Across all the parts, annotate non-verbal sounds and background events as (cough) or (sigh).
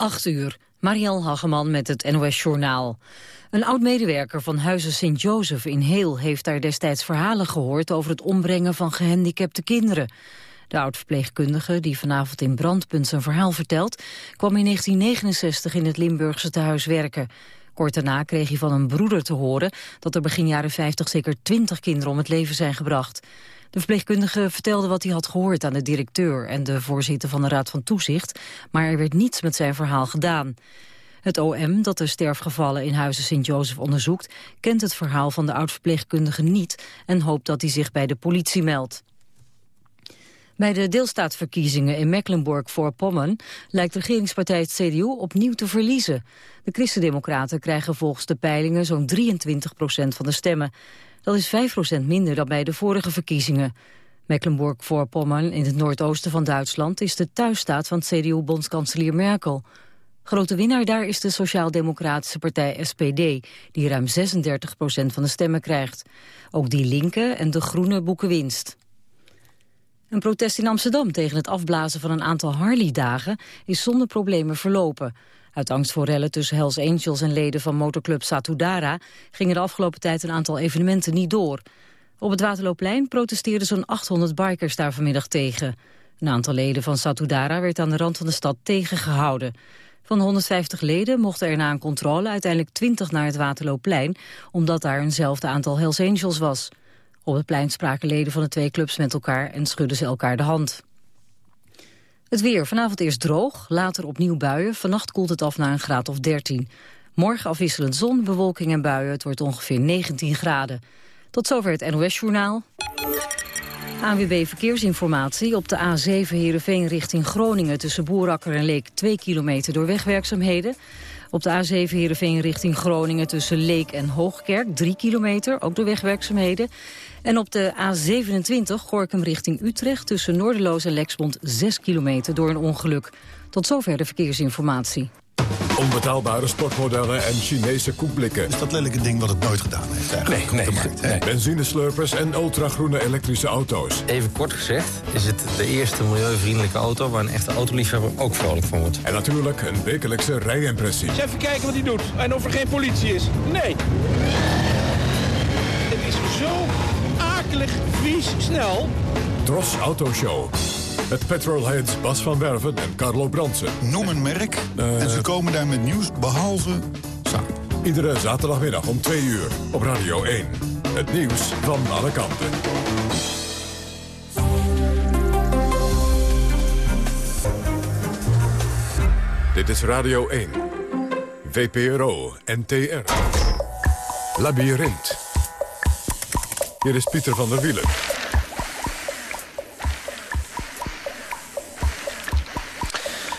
8 uur. Marielle Hageman met het NOS Journaal. Een oud-medewerker van Huizen Sint-Joseph in Heel... heeft daar destijds verhalen gehoord over het ombrengen van gehandicapte kinderen. De oud-verpleegkundige, die vanavond in Brandpunt zijn verhaal vertelt... kwam in 1969 in het Limburgse tehuis werken. Kort daarna kreeg hij van een broeder te horen... dat er begin jaren 50 zeker 20 kinderen om het leven zijn gebracht. De verpleegkundige vertelde wat hij had gehoord aan de directeur en de voorzitter van de Raad van Toezicht, maar er werd niets met zijn verhaal gedaan. Het OM, dat de sterfgevallen in Huizen Sint-Jozef onderzoekt, kent het verhaal van de oud-verpleegkundige niet en hoopt dat hij zich bij de politie meldt. Bij de deelstaatsverkiezingen in Mecklenburg-Voorpommern lijkt regeringspartij het CDU opnieuw te verliezen. De christendemocraten krijgen volgens de peilingen zo'n 23 procent van de stemmen. Dat is 5% minder dan bij de vorige verkiezingen. Mecklenburg-Voorpommern in het noordoosten van Duitsland... is de thuisstaat van CDU-bondskanselier Merkel. Grote winnaar daar is de sociaal-democratische partij SPD... die ruim 36% van de stemmen krijgt. Ook Die Linke en De Groenen boeken winst. Een protest in Amsterdam tegen het afblazen van een aantal Harley-dagen... is zonder problemen verlopen... Uit angst voor rellen tussen Hells Angels en leden van motorclub Satudara... gingen de afgelopen tijd een aantal evenementen niet door. Op het Waterloopplein protesteerden zo'n 800 bikers daar vanmiddag tegen. Een aantal leden van Satudara werd aan de rand van de stad tegengehouden. Van de 150 leden mochten er na een controle uiteindelijk 20 naar het Waterloopplein... omdat daar eenzelfde aantal Hells Angels was. Op het plein spraken leden van de twee clubs met elkaar en schudden ze elkaar de hand. Het weer. Vanavond eerst droog, later opnieuw buien. Vannacht koelt het af naar een graad of 13. Morgen afwisselend zon, bewolking en buien. Het wordt ongeveer 19 graden. Tot zover het NOS-journaal. ANWB Verkeersinformatie. Op de A7 Heerenveen richting Groningen... tussen Boerakker en Leek 2 kilometer door wegwerkzaamheden. Op de A7 Heerenveen richting Groningen tussen Leek en Hoogkerk 3 kilometer, ook door wegwerkzaamheden. En op de A27 Gorkum richting Utrecht tussen Noorderloos en Lexmond 6 kilometer door een ongeluk. Tot zover de verkeersinformatie. Onbetaalbare sportmodellen en Chinese koekblikken. Is dat lelijke ding wat het nooit gedaan heeft eigenlijk? Nee, nee, nee. Benzineslurpers en ultragroene elektrische auto's. Even kort gezegd is het de eerste milieuvriendelijke auto... waar een echte autoliefhebber ook vrolijk van wordt. En natuurlijk een wekelijkse rijimpressie. even kijken wat hij doet en of er geen politie is. Nee. Het is zo akelig, vies, snel. Tros Autoshow. Met petrolheads Bas van Werven en Carlo Bransen. Noem een merk en ze komen daar met nieuws behalve. Iedere zaterdagmiddag om 2 uur op Radio 1. Het nieuws van alle kanten. Dit is Radio 1. VPRO NTR. Labyrinth. Hier is Pieter van der Wielen.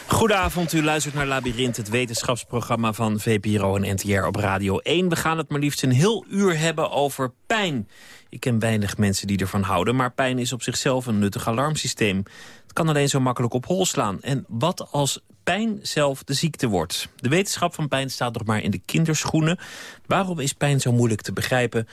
Goedenavond, u luistert naar Labyrinth, het wetenschapsprogramma van VPRO en NTR op Radio 1. We gaan het maar liefst een heel uur hebben over pijn. Ik ken weinig mensen die ervan houden, maar pijn is op zichzelf een nuttig alarmsysteem. Het kan alleen zo makkelijk op hol slaan. En wat als pijn zelf de ziekte wordt? De wetenschap van pijn staat nog maar in de kinderschoenen. Waarom is pijn zo moeilijk te begrijpen?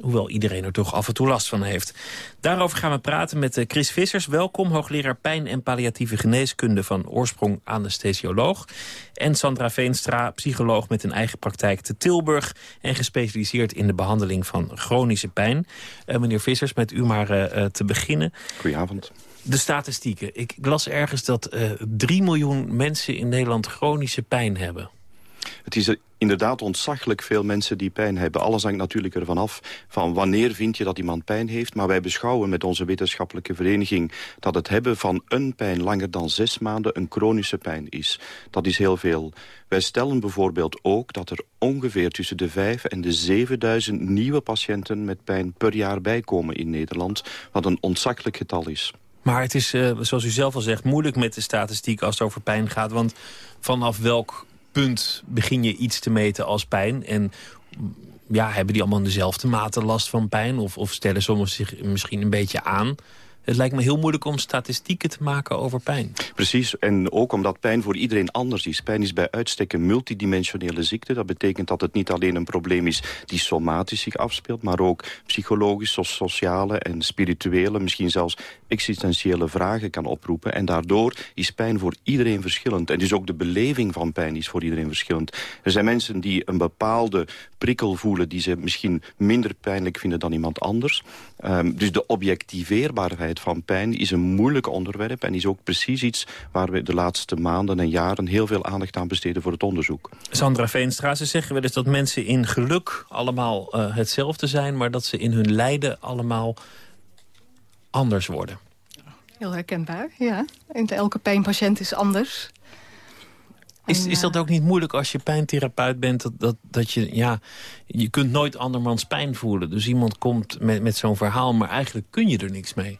Hoewel iedereen er toch af en toe last van heeft. Daarover gaan we praten met eh, Chris Vissers. Welkom, hoogleraar pijn en palliatieve geneeskunde van oorsprong anesthesioloog. En Sandra Veenstra, psycholoog met een eigen praktijk te Tilburg... en gespecialiseerd in de behandeling van chronische pijn. Uh, meneer Vissers, met u maar uh, te beginnen. Goedenavond. De statistieken. Ik las ergens dat uh, 3 miljoen mensen in Nederland chronische pijn hebben. Het is inderdaad ontzaglijk veel mensen die pijn hebben. Alles hangt natuurlijk ervan af van wanneer vind je dat iemand pijn heeft. Maar wij beschouwen met onze wetenschappelijke vereniging... dat het hebben van een pijn langer dan zes maanden een chronische pijn is. Dat is heel veel. Wij stellen bijvoorbeeld ook dat er ongeveer tussen de vijf en de 7000 nieuwe patiënten met pijn per jaar bijkomen in Nederland. Wat een ontzaglijk getal is. Maar het is, uh, zoals u zelf al zegt, moeilijk met de statistiek als het over pijn gaat. Want vanaf welk punt begin je iets te meten als pijn. En ja, hebben die allemaal dezelfde mate last van pijn? Of, of stellen sommigen zich misschien een beetje aan? Het lijkt me heel moeilijk om statistieken te maken over pijn. Precies, en ook omdat pijn voor iedereen anders is. Pijn is bij uitstek een multidimensionele ziekte. Dat betekent dat het niet alleen een probleem is die somatisch zich afspeelt... maar ook psychologisch, sociale en spirituele... misschien zelfs existentiële vragen kan oproepen. En daardoor is pijn voor iedereen verschillend. En dus ook de beleving van pijn is voor iedereen verschillend. Er zijn mensen die een bepaalde prikkel voelen... die ze misschien minder pijnlijk vinden dan iemand anders. Um, dus de objectiveerbaarheid van pijn is een moeilijk onderwerp... en is ook precies iets waar we de laatste maanden en jaren... heel veel aandacht aan besteden voor het onderzoek. Sandra Veenstra, ze zeggen wel eens dat mensen in geluk allemaal uh, hetzelfde zijn... maar dat ze in hun lijden allemaal anders worden. Heel herkenbaar, ja. En elke pijnpatiënt is anders. Is, is dat ook niet moeilijk als je pijntherapeut bent? Dat, dat, dat je, ja, je kunt nooit andermans pijn voelen. Dus iemand komt met, met zo'n verhaal, maar eigenlijk kun je er niks mee.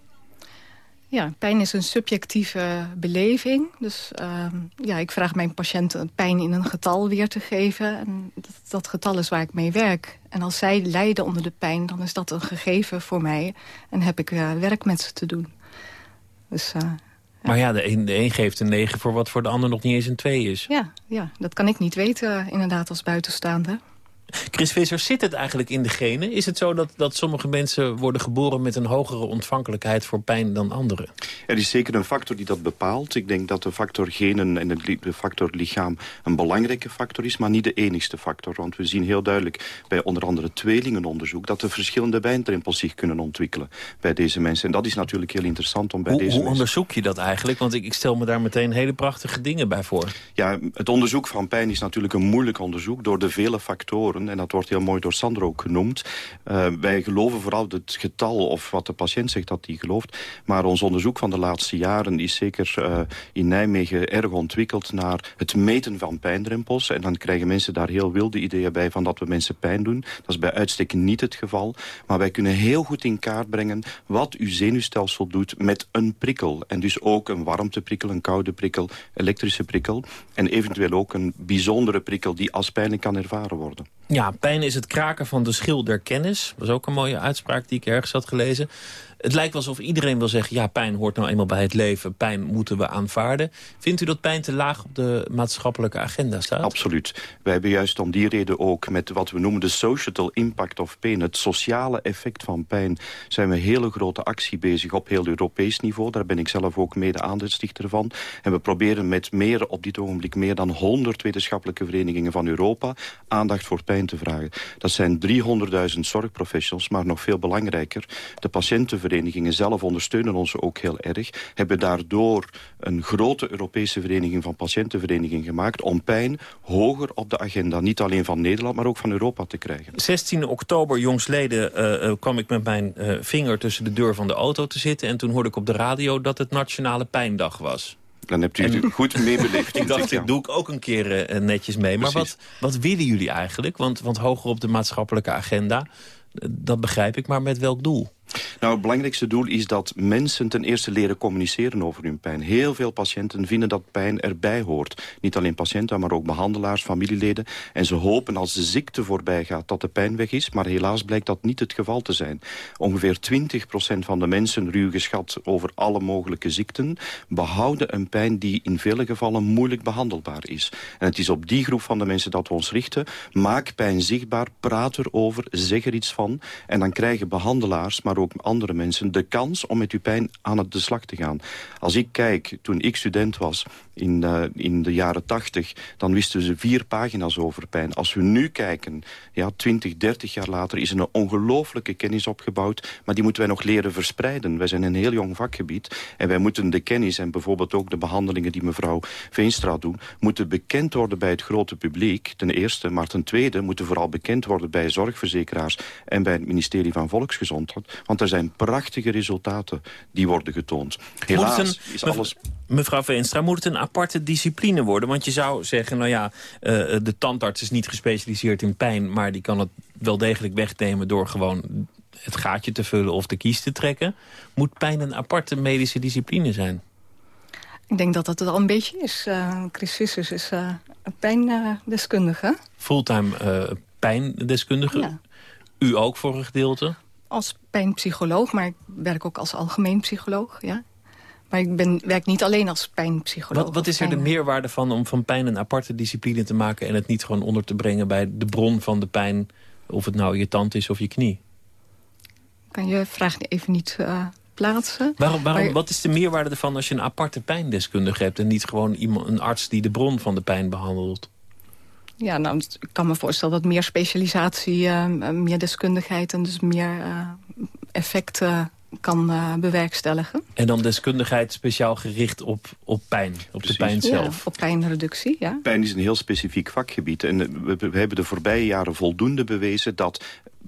Ja, pijn is een subjectieve beleving. Dus uh, ja, ik vraag mijn patiënten pijn in een getal weer te geven. En dat, dat, getal is waar ik mee werk. En als zij lijden onder de pijn, dan is dat een gegeven voor mij. En heb ik uh, werk met ze te doen. Dus uh, maar ja, de een, de een geeft een 9 voor wat voor de ander nog niet eens een 2 is. Ja, ja, dat kan ik niet weten inderdaad als buitenstaander. Chris Visser, zit het eigenlijk in de genen? Is het zo dat, dat sommige mensen worden geboren met een hogere ontvankelijkheid voor pijn dan anderen? Er is zeker een factor die dat bepaalt. Ik denk dat de factor genen en de factor lichaam een belangrijke factor is, maar niet de enigste factor. Want we zien heel duidelijk bij onder andere tweelingenonderzoek dat er verschillende wijndrempels zich kunnen ontwikkelen bij deze mensen. En dat is natuurlijk heel interessant om bij hoe, deze hoe mensen... onderzoek je dat eigenlijk? Want ik, ik stel me daar meteen hele prachtige dingen bij voor. Ja, het onderzoek van pijn is natuurlijk een moeilijk onderzoek door de vele factoren en dat wordt heel mooi door Sandro ook genoemd. Uh, wij geloven vooral het getal of wat de patiënt zegt dat hij gelooft. Maar ons onderzoek van de laatste jaren is zeker uh, in Nijmegen erg ontwikkeld naar het meten van pijndrempels. En dan krijgen mensen daar heel wilde ideeën bij van dat we mensen pijn doen. Dat is bij uitstek niet het geval. Maar wij kunnen heel goed in kaart brengen wat uw zenuwstelsel doet met een prikkel. En dus ook een warmteprikkel, een koude prikkel, elektrische prikkel. En eventueel ook een bijzondere prikkel die als pijnlijk kan ervaren worden. Ja, pijn is het kraken van de schil der kennis. Dat was ook een mooie uitspraak die ik ergens had gelezen. Het lijkt alsof iedereen wil zeggen... ja, pijn hoort nou eenmaal bij het leven. Pijn moeten we aanvaarden. Vindt u dat pijn te laag op de maatschappelijke agenda staat? Absoluut. Wij hebben juist om die reden ook met wat we noemen de social impact of pain... het sociale effect van pijn... zijn we hele grote actie bezig op heel Europees niveau. Daar ben ik zelf ook mede aandeelstichter van. En we proberen met meer, op dit ogenblik meer dan 100 wetenschappelijke verenigingen van Europa... aandacht voor pijn te vragen. Dat zijn 300.000 zorgprofessionals, maar nog veel belangrijker... de patiëntenverenigingen verenigingen zelf ondersteunen ons ook heel erg. Hebben daardoor een grote Europese vereniging van patiëntenverenigingen gemaakt... om pijn hoger op de agenda, niet alleen van Nederland, maar ook van Europa te krijgen. 16 oktober, jongsleden, uh, kwam ik met mijn uh, vinger tussen de deur van de auto te zitten... en toen hoorde ik op de radio dat het Nationale Pijndag was. Dan hebt u het goed meebeleefd. (laughs) ik dacht, dat doe ik ook een keer uh, netjes mee. Maar wat, wat willen jullie eigenlijk? Want, want hoger op de maatschappelijke agenda, dat begrijp ik, maar met welk doel? Nou, het belangrijkste doel is dat mensen ten eerste leren communiceren over hun pijn. Heel veel patiënten vinden dat pijn erbij hoort. Niet alleen patiënten, maar ook behandelaars, familieleden. En ze hopen als de ziekte voorbij gaat dat de pijn weg is. Maar helaas blijkt dat niet het geval te zijn. Ongeveer 20% van de mensen, ruw geschat over alle mogelijke ziekten... behouden een pijn die in vele gevallen moeilijk behandelbaar is. En het is op die groep van de mensen dat we ons richten. Maak pijn zichtbaar, praat erover, zeg er iets van. En dan krijgen behandelaars, maar ook andere mensen de kans om met uw pijn aan de slag te gaan. Als ik kijk, toen ik student was in, uh, in de jaren tachtig... dan wisten ze vier pagina's over pijn. Als we nu kijken, ja, 20, 30 jaar later... is er een ongelooflijke kennis opgebouwd... maar die moeten wij nog leren verspreiden. Wij zijn een heel jong vakgebied en wij moeten de kennis... en bijvoorbeeld ook de behandelingen die mevrouw Veenstra doet... moeten bekend worden bij het grote publiek, ten eerste. Maar ten tweede moeten vooral bekend worden bij zorgverzekeraars... en bij het ministerie van Volksgezondheid. Want er zijn prachtige resultaten die worden getoond. Helaas is alles... Mevrouw Veenstra, moet het een aparte discipline worden? Want je zou zeggen, nou ja, uh, de tandarts is niet gespecialiseerd in pijn... maar die kan het wel degelijk wegnemen door gewoon het gaatje te vullen of de kies te trekken. Moet pijn een aparte medische discipline zijn? Ik denk dat dat het al een beetje is. Uh, Chris Vissers is uh, een pijndeskundige. Fulltime pijndeskundige? Ja. U ook voor een gedeelte? als pijnpsycholoog, maar ik werk ook als algemeen psycholoog. Ja. Maar ik ben, werk niet alleen als pijnpsycholoog. Wat, wat is er de meerwaarde van om van pijn een aparte discipline te maken... en het niet gewoon onder te brengen bij de bron van de pijn... of het nou je tand is of je knie? Kan je vraag even niet uh, plaatsen. Waarom, waarom, Wat is de meerwaarde ervan als je een aparte pijndeskundige hebt... en niet gewoon iemand, een arts die de bron van de pijn behandelt? Ja, nou, ik kan me voorstellen dat meer specialisatie, uh, meer deskundigheid... en dus meer uh, effecten kan uh, bewerkstelligen. En dan deskundigheid speciaal gericht op, op pijn, op de pijn zelf. Ja, op pijnreductie, ja. Pijn is een heel specifiek vakgebied. En we, we hebben de voorbije jaren voldoende bewezen dat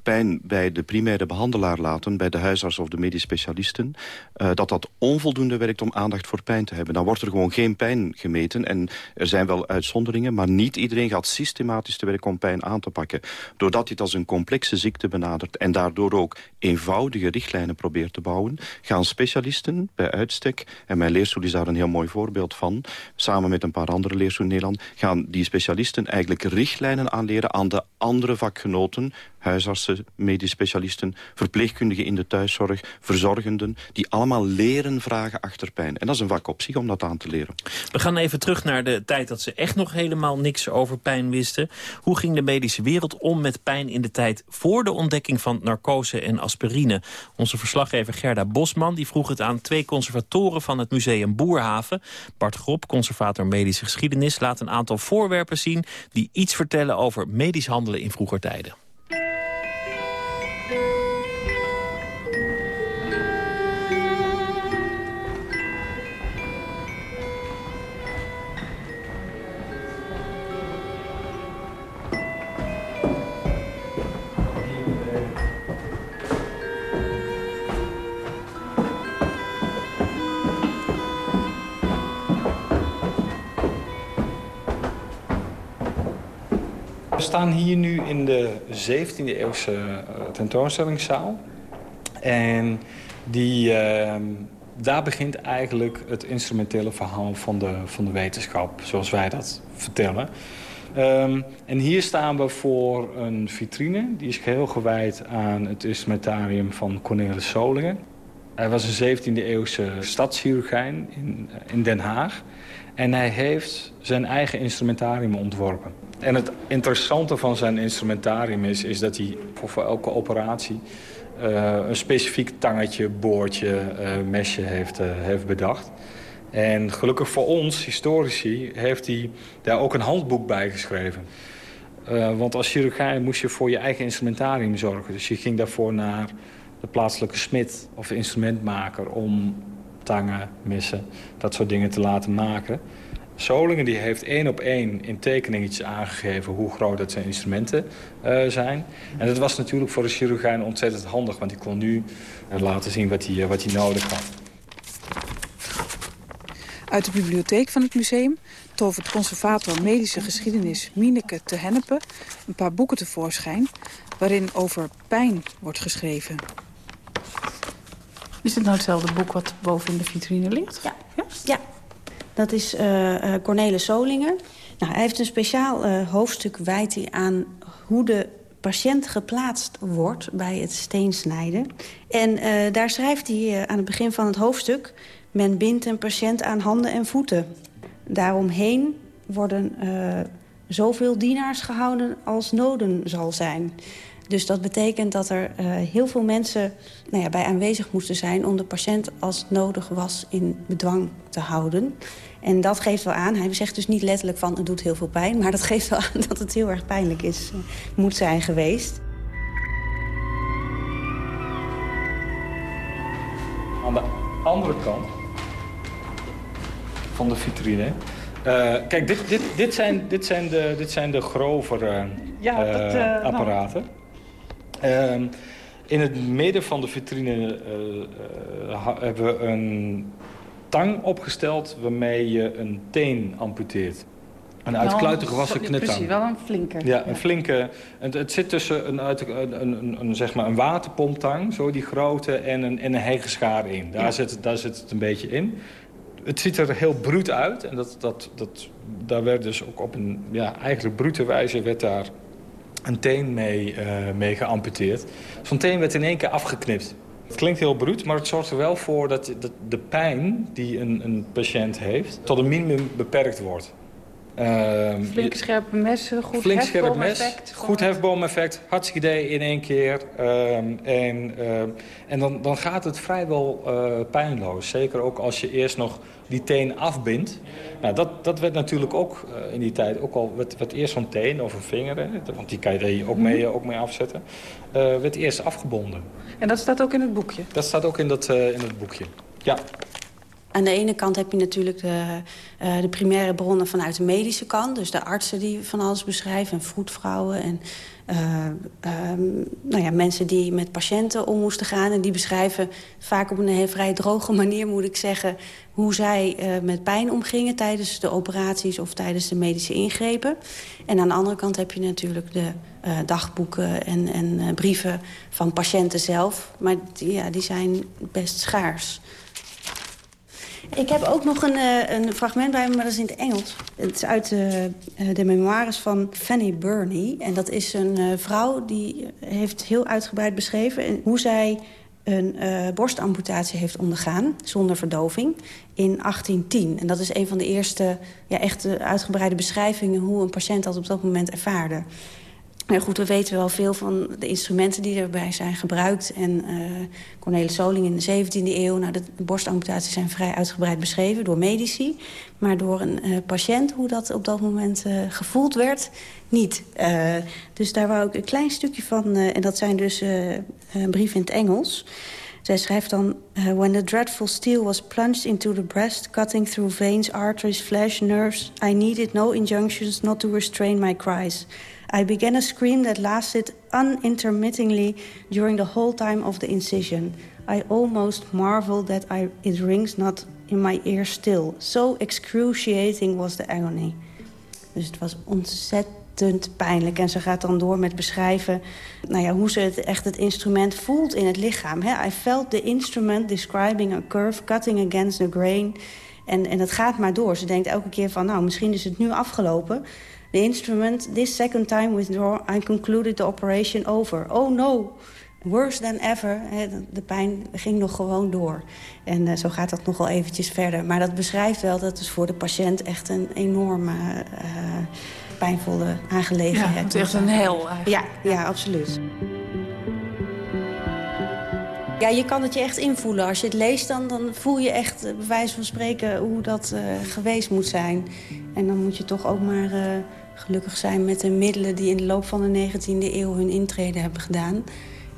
pijn bij de primaire behandelaar laten... bij de huisarts of de medisch specialisten... Uh, dat dat onvoldoende werkt om aandacht voor pijn te hebben. Dan wordt er gewoon geen pijn gemeten. En er zijn wel uitzonderingen, maar niet iedereen gaat systematisch te werk om pijn aan te pakken. Doordat het als een complexe ziekte benadert... en daardoor ook eenvoudige richtlijnen probeert te bouwen... gaan specialisten bij uitstek, en mijn leerstoel is daar een heel mooi voorbeeld van... samen met een paar andere leerstoelen in Nederland... gaan die specialisten eigenlijk richtlijnen aanleren aan de andere vakgenoten huisartsen, medisch specialisten, verpleegkundigen in de thuiszorg, verzorgenden, die allemaal leren vragen achter pijn. En dat is een vak op zich om dat aan te leren. We gaan even terug naar de tijd dat ze echt nog helemaal niks over pijn wisten. Hoe ging de medische wereld om met pijn in de tijd voor de ontdekking van narcose en aspirine? Onze verslaggever Gerda Bosman die vroeg het aan twee conservatoren van het museum Boerhaven. Bart Grop, conservator medische geschiedenis, laat een aantal voorwerpen zien die iets vertellen over medisch handelen in vroeger tijden. Staan hier nu in de 17e eeuwse uh, tentoonstellingszaal. En die, uh, daar begint eigenlijk het instrumentele verhaal van de, van de wetenschap, zoals wij dat vertellen. Um, en hier staan we voor een vitrine. Die is geheel gewijd aan het instrumentarium van Cornelis Solingen. Hij was een 17e eeuwse stadschirurgijn in, in Den Haag. En hij heeft zijn eigen instrumentarium ontworpen. En het interessante van zijn instrumentarium is, is dat hij voor, elke operatie... Uh, een specifiek tangetje, boordje, uh, mesje heeft, uh, heeft bedacht. En gelukkig voor ons, historici, heeft hij daar ook een handboek bij geschreven. want als chirurgijn moest je voor je eigen instrumentarium zorgen. Dus je ging daarvoor naar de plaatselijke smid of instrumentmaker... om tangen, messen, dat soort dingen te laten maken... Solingen die heeft één op één in tekeningetjes aangegeven hoe groot dat zijn instrumenten uh, zijn. En dat was natuurlijk voor de chirurgijn ontzettend handig, want die kon nu uh, laten zien wat hij, uh, wat hij nodig had. Uit de bibliotheek van het museum tovert conservator medische geschiedenis Mineke te Hennepe een paar boeken tevoorschijn waarin over pijn wordt geschreven. Is het nou hetzelfde boek wat boven in de vitrine ligt? Ja, ja? ja. Dat is uh, Cornelis Solingen. Nou, hij heeft een speciaal uh, hoofdstuk wijt hij aan hoe de patiënt geplaatst wordt bij het steensnijden. En uh, daar schrijft hij aan het begin van het hoofdstuk... men bindt een patiënt aan handen en voeten. Daaromheen worden zoveel dienaars gehouden als noden zal zijn. Dus dat betekent dat er uh, heel veel mensen nou ja, bij aanwezig moesten zijn... om de patiënt als het nodig was in bedwang te houden. En dat geeft wel aan, hij zegt dus niet letterlijk van het doet heel veel pijn... maar dat (laughs) geeft wel aan dat het heel erg pijnlijk is, uh, moet zijn geweest. Aan de andere kant van de vitrine... Uh, kijk, dit, dit, dit, zijn, dit, zijn de, dit zijn de grovere ja, dat, apparaten. In het midden van de vitrine uh, uh, hebben we een tang opgesteld... waarmee je een teen amputeert. Een uit kluiten gewassen knetang. Precies, wel een flinke. Ja, een flinke. Het, het zit tussen een, uit, een, een, een, zeg maar een waterpomptang, zo die grote, en een, en een in. Daar, ja. zit, daar zit het een beetje in. Het ziet er heel bruut uit. En dat, dat, dat, daar werd dus ook op een ja, eigenlijk brute wijze werd daar een teen mee, uh, mee geamputeerd. Zo'n teen werd in één keer afgeknipt. Het klinkt heel bruut, maar het zorgt er wel voor dat de pijn die een, een patiënt heeft... tot een minimum beperkt wordt. Uh, Flinke scherpe messen, goed flink scherp mes, Goed hefboomeffect, hartstikke idee in één keer. Uh, en uh, en dan, dan gaat het vrijwel uh, pijnloos. Zeker ook als je eerst nog die teen afbindt. Nou, dat, dat werd natuurlijk ook uh, in die tijd ook al... werd, werd eerst zo'n teen of een vinger, hè, want die kan je ook mee, ook mee afzetten... werd eerst afgebonden. En dat staat ook in het boekje? Dat staat ook in dat, in het boekje, ja. Aan de ene kant heb je natuurlijk de, uh, de primaire bronnen vanuit de medische kant. Dus de artsen die van alles beschrijven en vroedvrouwen. En nou ja, mensen die met patiënten om moesten gaan. En die beschrijven vaak op een heel vrij droge (laughs) manier, moet ik zeggen... hoe zij uh, met pijn omgingen tijdens de operaties of tijdens de medische ingrepen. En aan de andere kant heb je natuurlijk de dagboeken en, en brieven van patiënten zelf. Maar die, ja, die zijn best schaars. Ik heb ook nog een, uh, een fragment bij me, maar dat is in het Engels. Het is uit de, uh, de memoires van Fanny Burney. En dat is een vrouw die heeft heel uitgebreid beschreven... hoe zij een borstamputatie heeft ondergaan, zonder verdoving, in 1810. En dat is een van de eerste ja, echt uitgebreide beschrijvingen... hoe een patiënt dat op dat moment ervaarde. Maar goed, we weten wel veel van de instrumenten die erbij zijn gebruikt. En uh, Cornelis Soling in de 17e eeuw. Nou, de borstamputaties zijn vrij uitgebreid beschreven door medici. Maar door een uh, patiënt, hoe dat op dat moment uh, gevoeld werd, niet. dus daar wou ik een klein stukje van... en dat zijn dus brieven in het Engels... Zij schrijft dan... When the dreadful steel was plunged into the breast... cutting through veins, arteries, flesh, nerves... I needed no injunctions not to restrain my cries... I began a scream that lasted unintermittingly during the whole time of the incision. I almost marvel that I, it rings not in my ear still. So excruciating was the agony. Dus het was ontzettend pijnlijk. En ze gaat dan door met beschrijven nou ja, hoe ze het, echt het instrument voelt in het lichaam. He, I felt the instrument describing a curve cutting against the grain. En, en het gaat maar door. Ze denkt elke keer van, nou, misschien is het nu afgelopen. The instrument, this second time withdraw, I concluded the operation over. Oh no, worse than ever. De pijn ging nog gewoon door. En uh, zo gaat dat nog wel eventjes verder. Maar dat beschrijft wel dat het voor de patiënt echt een enorme uh, pijnvolle aangelegenheid is. Ja, het is echt een hel Ja, ja, absoluut. Ja, je kan het je echt invoelen. Als je het leest, dan, dan voel je echt, bij wijze van spreken, hoe dat uh, geweest moet zijn. En dan moet je toch ook maar uh, gelukkig zijn met de middelen... die in de loop van de 19e eeuw hun intrede hebben gedaan.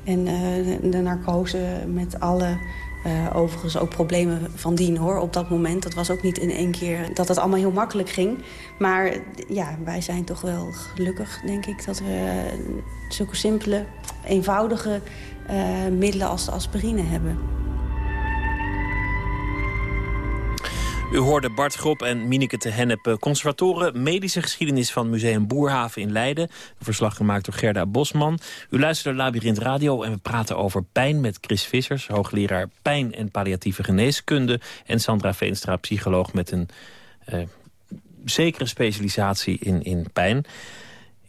En uh, de, narcose met alle uh, overigens ook problemen van dien, hoor, op dat moment. Dat was ook niet in één keer dat het allemaal heel makkelijk ging. Maar ja, wij zijn toch wel gelukkig, denk ik... dat we zulke simpele, eenvoudige middelen als de aspirine hebben. U hoorde Bart Grop en Mineke te Hennep, conservatoren medische geschiedenis van Museum Boerhaven in Leiden. Een verslag gemaakt door Gerda Bosman. U luistert naar Labyrinth Radio en we praten over pijn met Chris Vissers, hoogleraar pijn en palliatieve geneeskunde. En Sandra Veenstra, psycholoog met een uh, zekere specialisatie in, in pijn.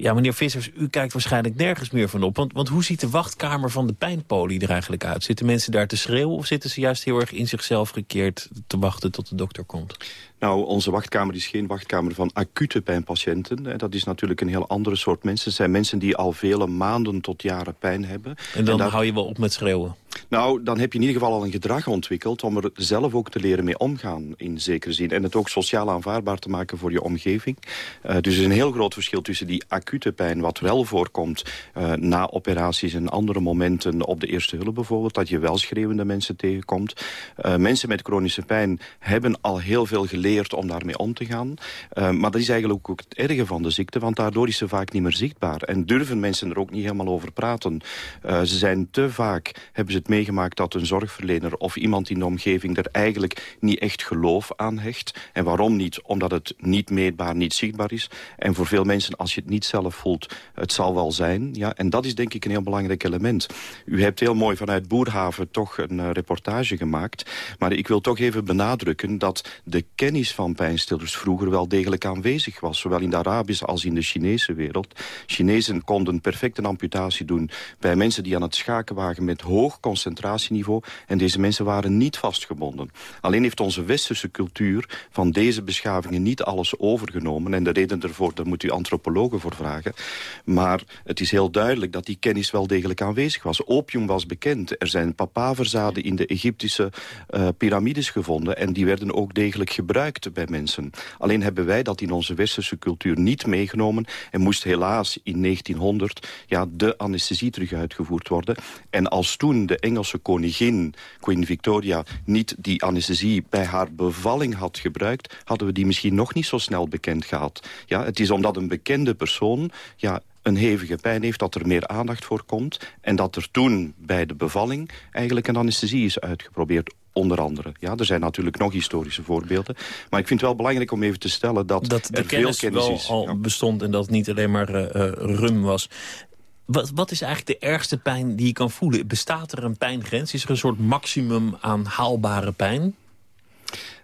Ja, meneer Vissers, u kijkt waarschijnlijk nergens meer van op. Want, want hoe ziet de wachtkamer van de pijnpolie er eigenlijk uit? Zitten mensen daar te schreeuwen of zitten ze juist heel erg in zichzelf gekeerd... te wachten tot de dokter komt? Nou, onze wachtkamer is geen wachtkamer van acute pijnpatiënten. Dat is natuurlijk een heel andere soort mensen. Het zijn mensen die al vele maanden tot jaren pijn hebben. En dan hou je wel op met schreeuwen? Nou, dan heb je in ieder geval al een gedrag ontwikkeld... om er zelf ook te leren mee omgaan, in zekere zin. En het ook sociaal aanvaardbaar te maken voor je omgeving. Uh, dus er is een heel groot verschil tussen die acute pijn... wat wel voorkomt uh, na operaties en andere momenten op de eerste hulp bijvoorbeeld... dat je wel schreeuwende mensen tegenkomt. Uh, mensen met chronische pijn hebben al heel veel geleerd om daarmee om te gaan. maar dat is eigenlijk ook het erge van de ziekte... want daardoor is ze vaak niet meer zichtbaar. En durven mensen er ook niet helemaal over praten. ze zijn te vaak, hebben ze het meegemaakt dat een zorgverlener of iemand in de omgeving er eigenlijk niet echt geloof aan hecht. En waarom niet? Omdat het niet meetbaar, niet zichtbaar is. En voor veel mensen, als je het niet zelf voelt, het zal wel zijn. Ja? En dat is denk ik een heel belangrijk element. U hebt heel mooi vanuit Boerhaven toch een uh, reportage gemaakt. Maar ik wil toch even benadrukken dat de kennis van pijnstillers vroeger wel degelijk aanwezig was. Zowel in de Arabische als in de Chinese wereld. Chinezen konden perfect een amputatie doen bij mensen die aan het schaken waren met hoog concentratieniveau. En deze mensen waren niet vastgebonden. Alleen heeft onze westerse cultuur van deze beschavingen niet alles overgenomen. En de reden ervoor, daar moet u antropologen voor vragen. Maar het is heel duidelijk dat die kennis wel degelijk aanwezig was. Opium was bekend. Er zijn papaverzaden in de Egyptische uh, piramides gevonden. En die werden ook degelijk gebruikt bij mensen. Alleen hebben wij dat in onze westerse cultuur niet meegenomen. En moest helaas in 1900 ja, de anesthesie terug uitgevoerd worden. En als toen de Engelse koningin, Queen Victoria... niet die anesthesie bij haar bevalling had gebruikt... hadden we die misschien nog niet zo snel bekend gehad. Ja, het is omdat een bekende persoon ja, een hevige pijn heeft, dat er meer aandacht voor komt... en dat er toen bij de bevalling eigenlijk een anesthesie is uitgeprobeerd onder andere. Ja, er zijn natuurlijk nog historische voorbeelden. Maar ik vind het wel belangrijk om even te stellen dat, dat er veel kennis wel is. al bestond en dat het niet alleen maar uh, uh, rum was. Wat, wat, is eigenlijk de ergste pijn die je kan voelen? Bestaat er een pijngrens? Is er een soort maximum aan haalbare pijn?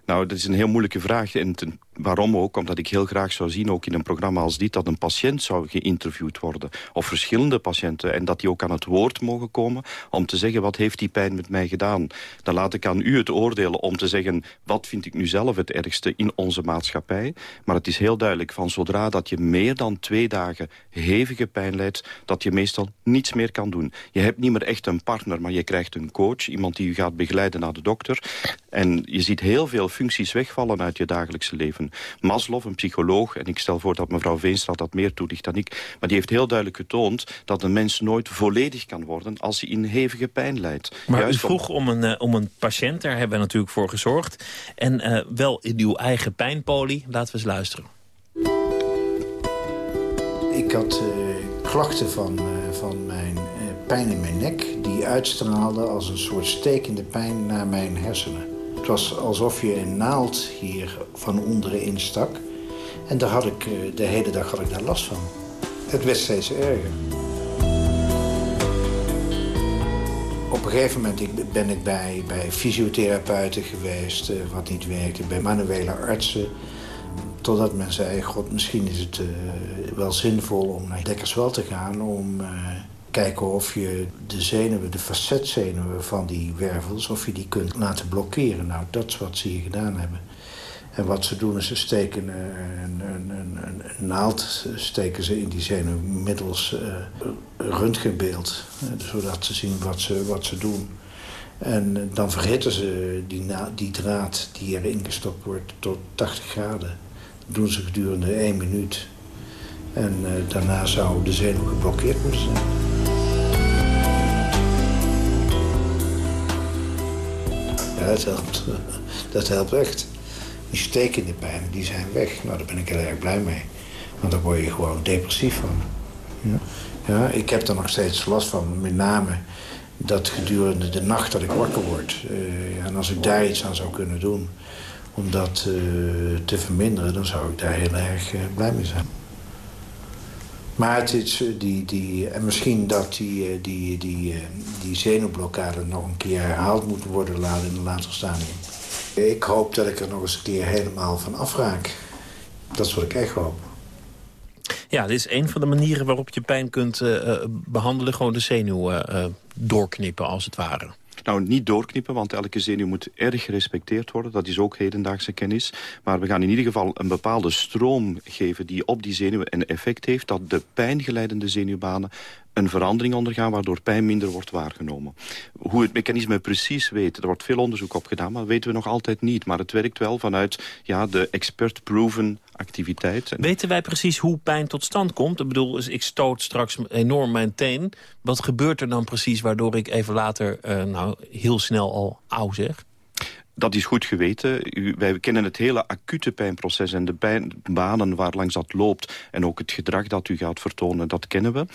Nou, dat is een heel moeilijke vraag. En ten, waarom ook? Omdat ik heel graag zou zien, ook in een programma als dit... dat een patiënt zou geïnterviewd worden. Of verschillende patiënten. En dat die ook aan het woord mogen komen... om te zeggen, wat heeft die pijn met mij gedaan? Dan laat ik aan u het oordelen om te zeggen... wat vind ik nu zelf het ergste in onze maatschappij? Maar het is heel duidelijk van zodra dat je meer dan twee dagen... hevige pijn leidt, dat je meestal niets meer kan doen. Je hebt niet meer echt een partner, maar je krijgt een coach. Iemand die u gaat begeleiden naar de dokter. En je ziet heel veel functies wegvallen uit je dagelijkse leven. Maslow, een psycholoog, en ik stel voor dat mevrouw Veenstra dat meer toelicht dan ik... maar die heeft heel duidelijk getoond dat een mens nooit volledig kan worden... als hij in hevige pijn lijdt. Maar Juist u vroeg om een, uh, om een patiënt, daar hebben we natuurlijk voor gezorgd. En uh, wel in uw eigen pijnpolie. Laten we eens luisteren. Ik had uh, klachten van, van mijn pijn in mijn nek... die uitstraalde als een soort stekende pijn naar mijn hersenen. Het was alsof je een naald hier van onderen instak. En daar had ik, de hele dag had ik daar last van. Het werd steeds erger. Op een gegeven moment ben ik bij, bij fysiotherapeuten geweest, wat niet werkte. Bij manuele artsen. Totdat men zei, god, misschien is het uh, wel zinvol om naar Dekkerswel te gaan... om kijken of je de zenuwen, de facetzenuwen van die wervels... of je die kunt laten blokkeren. Nou, dat is wat ze hier gedaan hebben. En wat ze doen is ze steken een, een, een, een naald steken ze in die zenuw middels uh, röntgenbeeld. Zodat ze zien wat ze, wat ze doen. En dan verhitten ze die, die draad die erin gestopt wordt tot 80 graden. Dat doen ze gedurende één minuut. En daarna zou de zenuw geblokkeerd moeten zijn. Dat helpt. Dat helpt echt. Die stekende pijnen, die zijn weg. Nou, daar ben ik heel erg blij mee. Want daar word je gewoon depressief van. Ja, ja ik heb er nog steeds last van. Met name dat gedurende de nacht dat ik wakker word. Uh, ja, en als ik daar iets aan zou kunnen doen om dat uh, te verminderen... dan zou ik daar heel erg uh, blij mee zijn. Maar het is die, die, en misschien dat die, die, die, die zenuwblokkade nog een keer herhaald moet worden in een later stadium. Ik hoop dat ik er nog eens een keer helemaal van afraak. Dat is wat ik echt hoop. Ja, dit is een van de manieren waarop je pijn kunt behandelen. Gewoon de zenuw doorknippen, als het ware. Nou, niet doorknippen, want elke zenuw moet erg gerespecteerd worden. Dat is ook hedendaagse kennis. Maar we gaan in ieder geval een bepaalde stroom geven... die op die zenuw een effect heeft... dat de pijngeleidende zenuwbanen een verandering ondergaan... waardoor pijn minder wordt waargenomen. Hoe het mechanisme precies weet, er wordt veel onderzoek op gedaan... maar dat weten we nog altijd niet. Maar het werkt wel vanuit ja, de expert-proven activiteit. Weten wij precies hoe pijn tot stand komt? Ik bedoel, ik stoot straks enorm mijn teen. Wat gebeurt er dan precies waardoor ik even later uh, nou, heel snel al auw zeg? Dat is goed geweten. U, wij kennen het hele acute pijnproces en de pijnbanen waar langs dat loopt... en ook het gedrag dat u gaat vertonen, dat kennen we.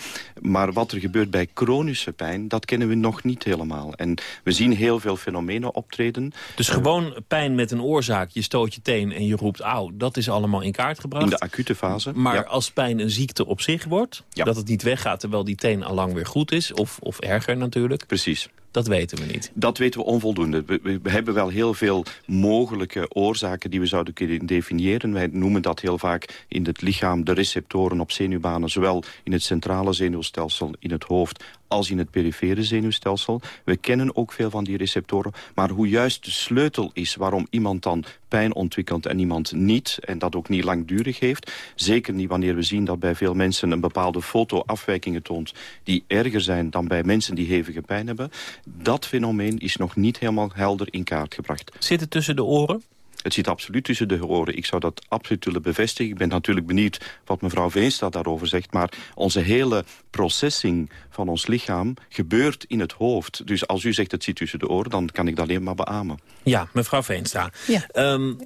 Maar wat er gebeurt bij chronische pijn, dat kennen we nog niet helemaal. En we zien heel veel fenomenen optreden. Dus gewoon pijn met een oorzaak, je stoot je teen en je roept auw... dat is allemaal in kaart gebracht? In de acute fase, Maar als pijn een ziekte op zich wordt, dat het niet weggaat... terwijl die teen al lang weer goed is, of, of erger natuurlijk... Precies. Dat weten we niet. Dat weten we onvoldoende. We, hebben wel heel veel mogelijke oorzaken die we zouden kunnen definiëren. Wij noemen dat heel vaak in het lichaam de receptoren op zenuwbanen... zowel in het centrale zenuwstelsel, in het hoofd als in het perifere zenuwstelsel. We kennen ook veel van die receptoren. Maar hoe juist de sleutel is waarom iemand dan pijn ontwikkelt en iemand niet... en dat ook niet langdurig heeft... zeker niet wanneer we zien dat bij veel mensen een bepaalde foto afwijkingen toont... die erger zijn dan bij mensen die hevige pijn hebben... dat fenomeen is nog niet helemaal helder in kaart gebracht. Zit het tussen de oren? Het zit absoluut tussen de oren. Ik zou dat absoluut willen bevestigen. Ik ben natuurlijk benieuwd wat mevrouw Veenstra daarover zegt. Maar onze hele processing van ons lichaam gebeurt in het hoofd. Dus als u zegt het zit tussen de oren, dan kan ik dat alleen maar beamen. Ja, mevrouw Veenstra. Ja. Um,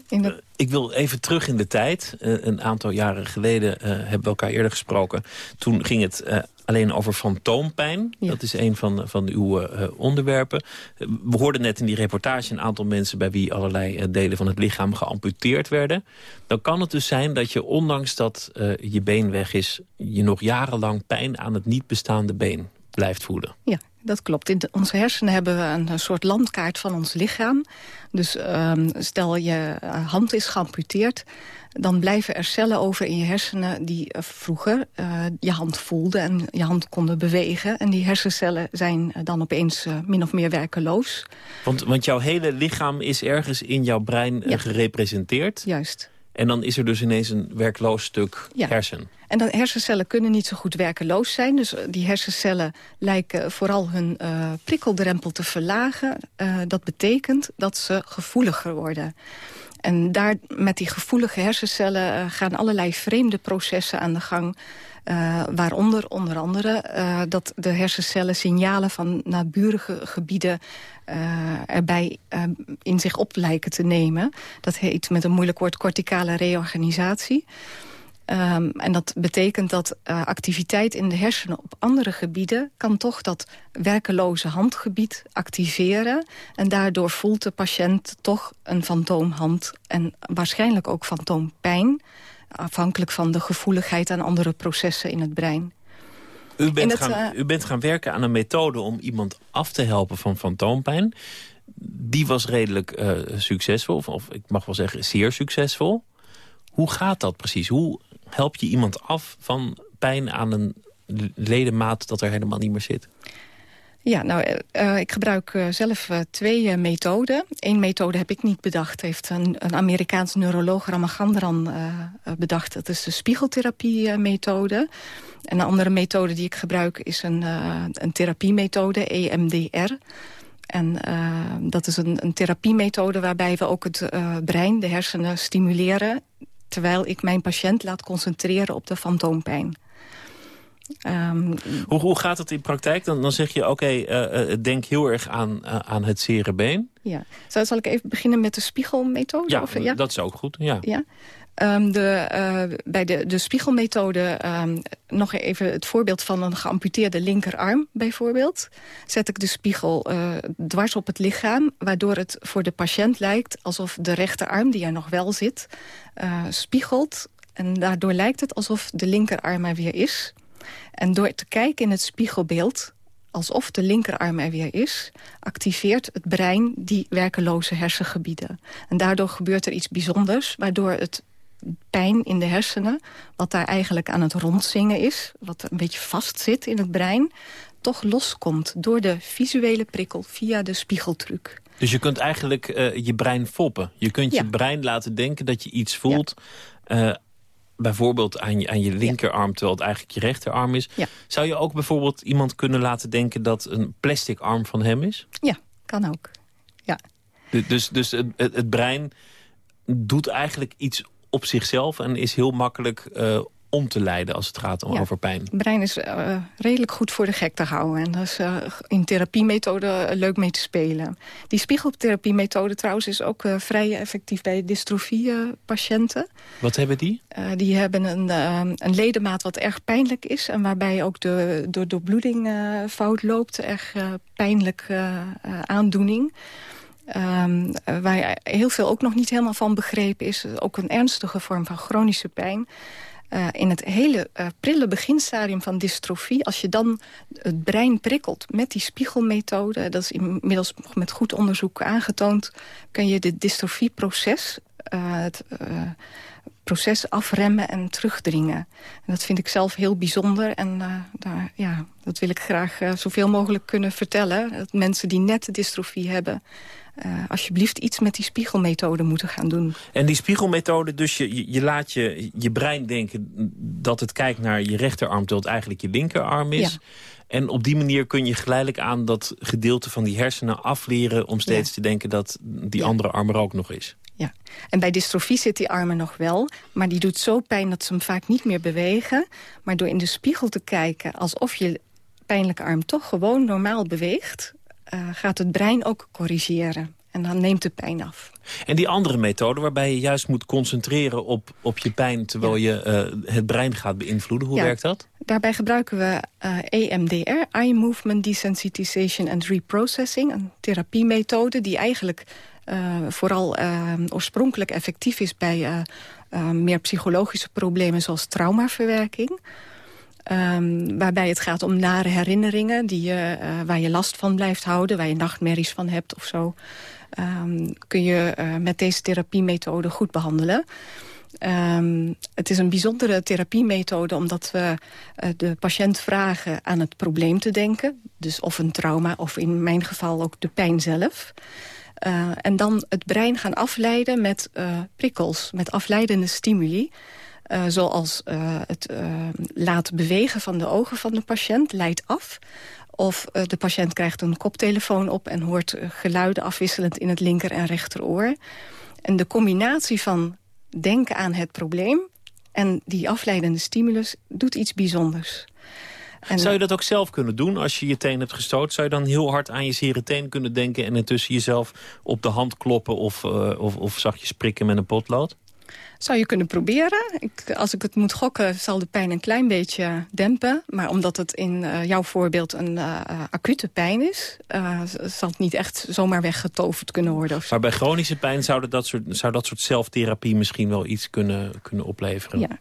Ik wil even terug in de tijd. Uh, een aantal jaren geleden uh, hebben we elkaar eerder gesproken. Toen ging het uh, alleen over fantoompijn. Ja. Dat is een van, van uw uh, onderwerpen. we hoorden net in die reportage een aantal mensen... bij wie allerlei uh, delen van het lichaam geamputeerd werden. Dan kan het dus zijn dat je, ondanks dat uh, je been weg is... je nog jarenlang pijn aan het niet bestaande been blijft voelen. Ja, dat klopt. In onze hersenen hebben we een, soort landkaart van ons lichaam. Dus um, stel je hand is geamputeerd dan blijven er cellen over in je hersenen die uh, vroeger uh, je hand voelden en je hand konden bewegen. En die hersencellen zijn dan opeens min of meer werkeloos. Want, want jouw hele lichaam is ergens in jouw brein ja. gerepresenteerd? Juist. En dan is er dus ineens een werkloos stuk ja. hersen. En dan hersencellen kunnen niet zo goed werkeloos zijn. Dus die hersencellen lijken vooral hun uh, prikkeldrempel te verlagen. Uh, dat betekent dat ze gevoeliger worden. En daar, met die gevoelige hersencellen uh, gaan allerlei vreemde processen aan de gang. Uh, waaronder onder andere uh, dat de hersencellen signalen van naburige gebieden erbij in zich op lijken te nemen. Dat heet met een moeilijk woord corticale reorganisatie. Um, en dat betekent dat uh, activiteit in de hersenen op andere gebieden... kan toch dat werkeloze handgebied activeren. En daardoor voelt de patiënt toch een fantoomhand... en waarschijnlijk ook fantoompijn... afhankelijk van de gevoeligheid aan andere processen in het brein. U bent, gaan, uh, u bent gaan werken aan een methode om iemand af te helpen van fantoompijn. Die was redelijk uh, succesvol, of, of ik mag wel zeggen zeer succesvol. Hoe gaat dat precies? Hoe help je iemand af van pijn aan een ledemaat dat er helemaal niet meer zit? Ja, nou, uh, ik gebruik uh, zelf uh, twee methoden. Eén methode heb ik niet bedacht. Heeft een, een Amerikaans neuroloog Ramachandran bedacht. Dat is de spiegeltherapie-methode. En een andere methode die ik gebruik is een, een therapiemethode, EMDR. En dat is een, een therapiemethode waarbij we ook het brein, de hersenen, stimuleren terwijl ik mijn patiënt laat concentreren op de fantoompijn. Um, hoe, hoe gaat het in praktijk? Dan, dan zeg je, oké, okay, uh, uh, denk heel erg aan, uh, aan het zere been. Ja. Zal, zal ik even beginnen met de spiegelmethode? Ja, of, ja? dat is ook goed. Ja. ja? Um, de, uh, bij de, de spiegelmethode, um, nog even het voorbeeld van een geamputeerde linkerarm bijvoorbeeld. Zet ik de spiegel uh, dwars op het lichaam, waardoor het voor de patiënt lijkt alsof de rechterarm, die er nog wel zit, uh, spiegelt. En daardoor lijkt het alsof de linkerarm er weer is. En door te kijken in het spiegelbeeld alsof de linkerarm er weer is... activeert het brein die werkeloze hersengebieden. En daardoor gebeurt er iets bijzonders... waardoor het pijn in de hersenen... wat daar eigenlijk aan het rondzingen is... wat een beetje vastzit in het brein... toch loskomt door de visuele prikkel via de spiegeltruc. Dus je kunt eigenlijk uh, je brein foppen. Je kunt ja. je brein laten denken dat je iets voelt... Ja. Uh, bijvoorbeeld aan je, aan je linkerarm, terwijl het eigenlijk je rechterarm is. Ja. Zou je ook bijvoorbeeld iemand kunnen laten denken dat een plastic arm van hem is? Ja, kan ook. Ja. Dus, dus het, het brein doet eigenlijk iets op zichzelf en is heel makkelijk uh, om te leiden als het gaat over pijn. Het brein is uh, redelijk goed voor de gek te houden. En dat is uh, in therapiemethode leuk mee te spelen. Die spiegeltherapiemethode trouwens is ook uh, vrij effectief bij dystrofie-patiënten. Wat hebben die? die hebben een, een, ledemaat wat erg pijnlijk is... en waarbij ook de, de doorbloeding fout loopt. Erg pijnlijk aandoening. Um, waar heel veel ook nog niet helemaal van begrepen is. Ook een ernstige vorm van chronische pijn. Uh, in het hele uh, prille beginstadium van dystrofie... als je dan het brein prikkelt met die spiegelmethode... dat is inmiddels met goed onderzoek aangetoond... kun je dit dystrofieproces... Uh, het proces afremmen en terugdringen. En dat vind ik zelf heel bijzonder. En daar, ja, dat wil ik graag zoveel mogelijk kunnen vertellen. Dat mensen die net dystrofie hebben uh, alsjeblieft iets met die spiegelmethode moeten gaan doen. En die spiegelmethode, dus je, je laat je, je brein denken dat het kijkt naar je rechterarm... terwijl het eigenlijk je linkerarm is. En op die manier kun je geleidelijk aan dat gedeelte van die hersenen afleren... om steeds te denken dat die andere arm er ook nog is. Ja, en bij dystrofie zit die armen nog wel. Maar die doet zo pijn dat ze hem vaak niet meer bewegen. Maar door in de spiegel te kijken alsof je pijnlijke arm toch gewoon normaal beweegt... Uh, gaat het brein ook corrigeren. En dan neemt de pijn af. En die andere methode waarbij je juist moet concentreren op, op je pijn... terwijl je uh, het brein gaat beïnvloeden, hoe werkt dat? Daarbij gebruiken we uh, eh, EMDR, Eye Movement Desensitization and Reprocessing. Een therapiemethode die eigenlijk vooral oorspronkelijk effectief is... bij meer psychologische problemen zoals traumaverwerking... Um, waarbij het gaat om nare herinneringen die je, uh, waar je last van blijft houden... waar je nachtmerries van hebt of zo... Um, kun je uh, met deze therapiemethode goed behandelen. Um, het is een bijzondere therapiemethode omdat we uh, de patiënt vragen aan het probleem te denken. Dus of een trauma of in mijn geval ook de pijn zelf. En dan het brein gaan afleiden met prikkels, met afleidende stimuli. Uh, zoals uh, het uh, laten bewegen van de ogen van de patiënt leidt af. Of de patiënt krijgt een koptelefoon op en hoort geluiden afwisselend in het linker en rechteroor. En de combinatie van denken aan het probleem en die afleidende stimulus doet iets bijzonders. En zou je dat ook zelf kunnen doen als je je teen hebt gestoot? Zou je dan heel hard aan je zere teen kunnen denken... en intussen jezelf op de hand kloppen of, of, of zachtjes prikken met een potlood? Zou je kunnen proberen. Ik, als ik het moet gokken, zal de pijn een klein beetje dempen. Maar omdat het in uh, jouw voorbeeld een uh, acute pijn is... Uh, zal het niet echt zomaar weggetoverd kunnen worden. Maar bij chronische pijn zou dat soort, zou dat soort zelftherapie misschien wel iets kunnen, kunnen opleveren? Ja,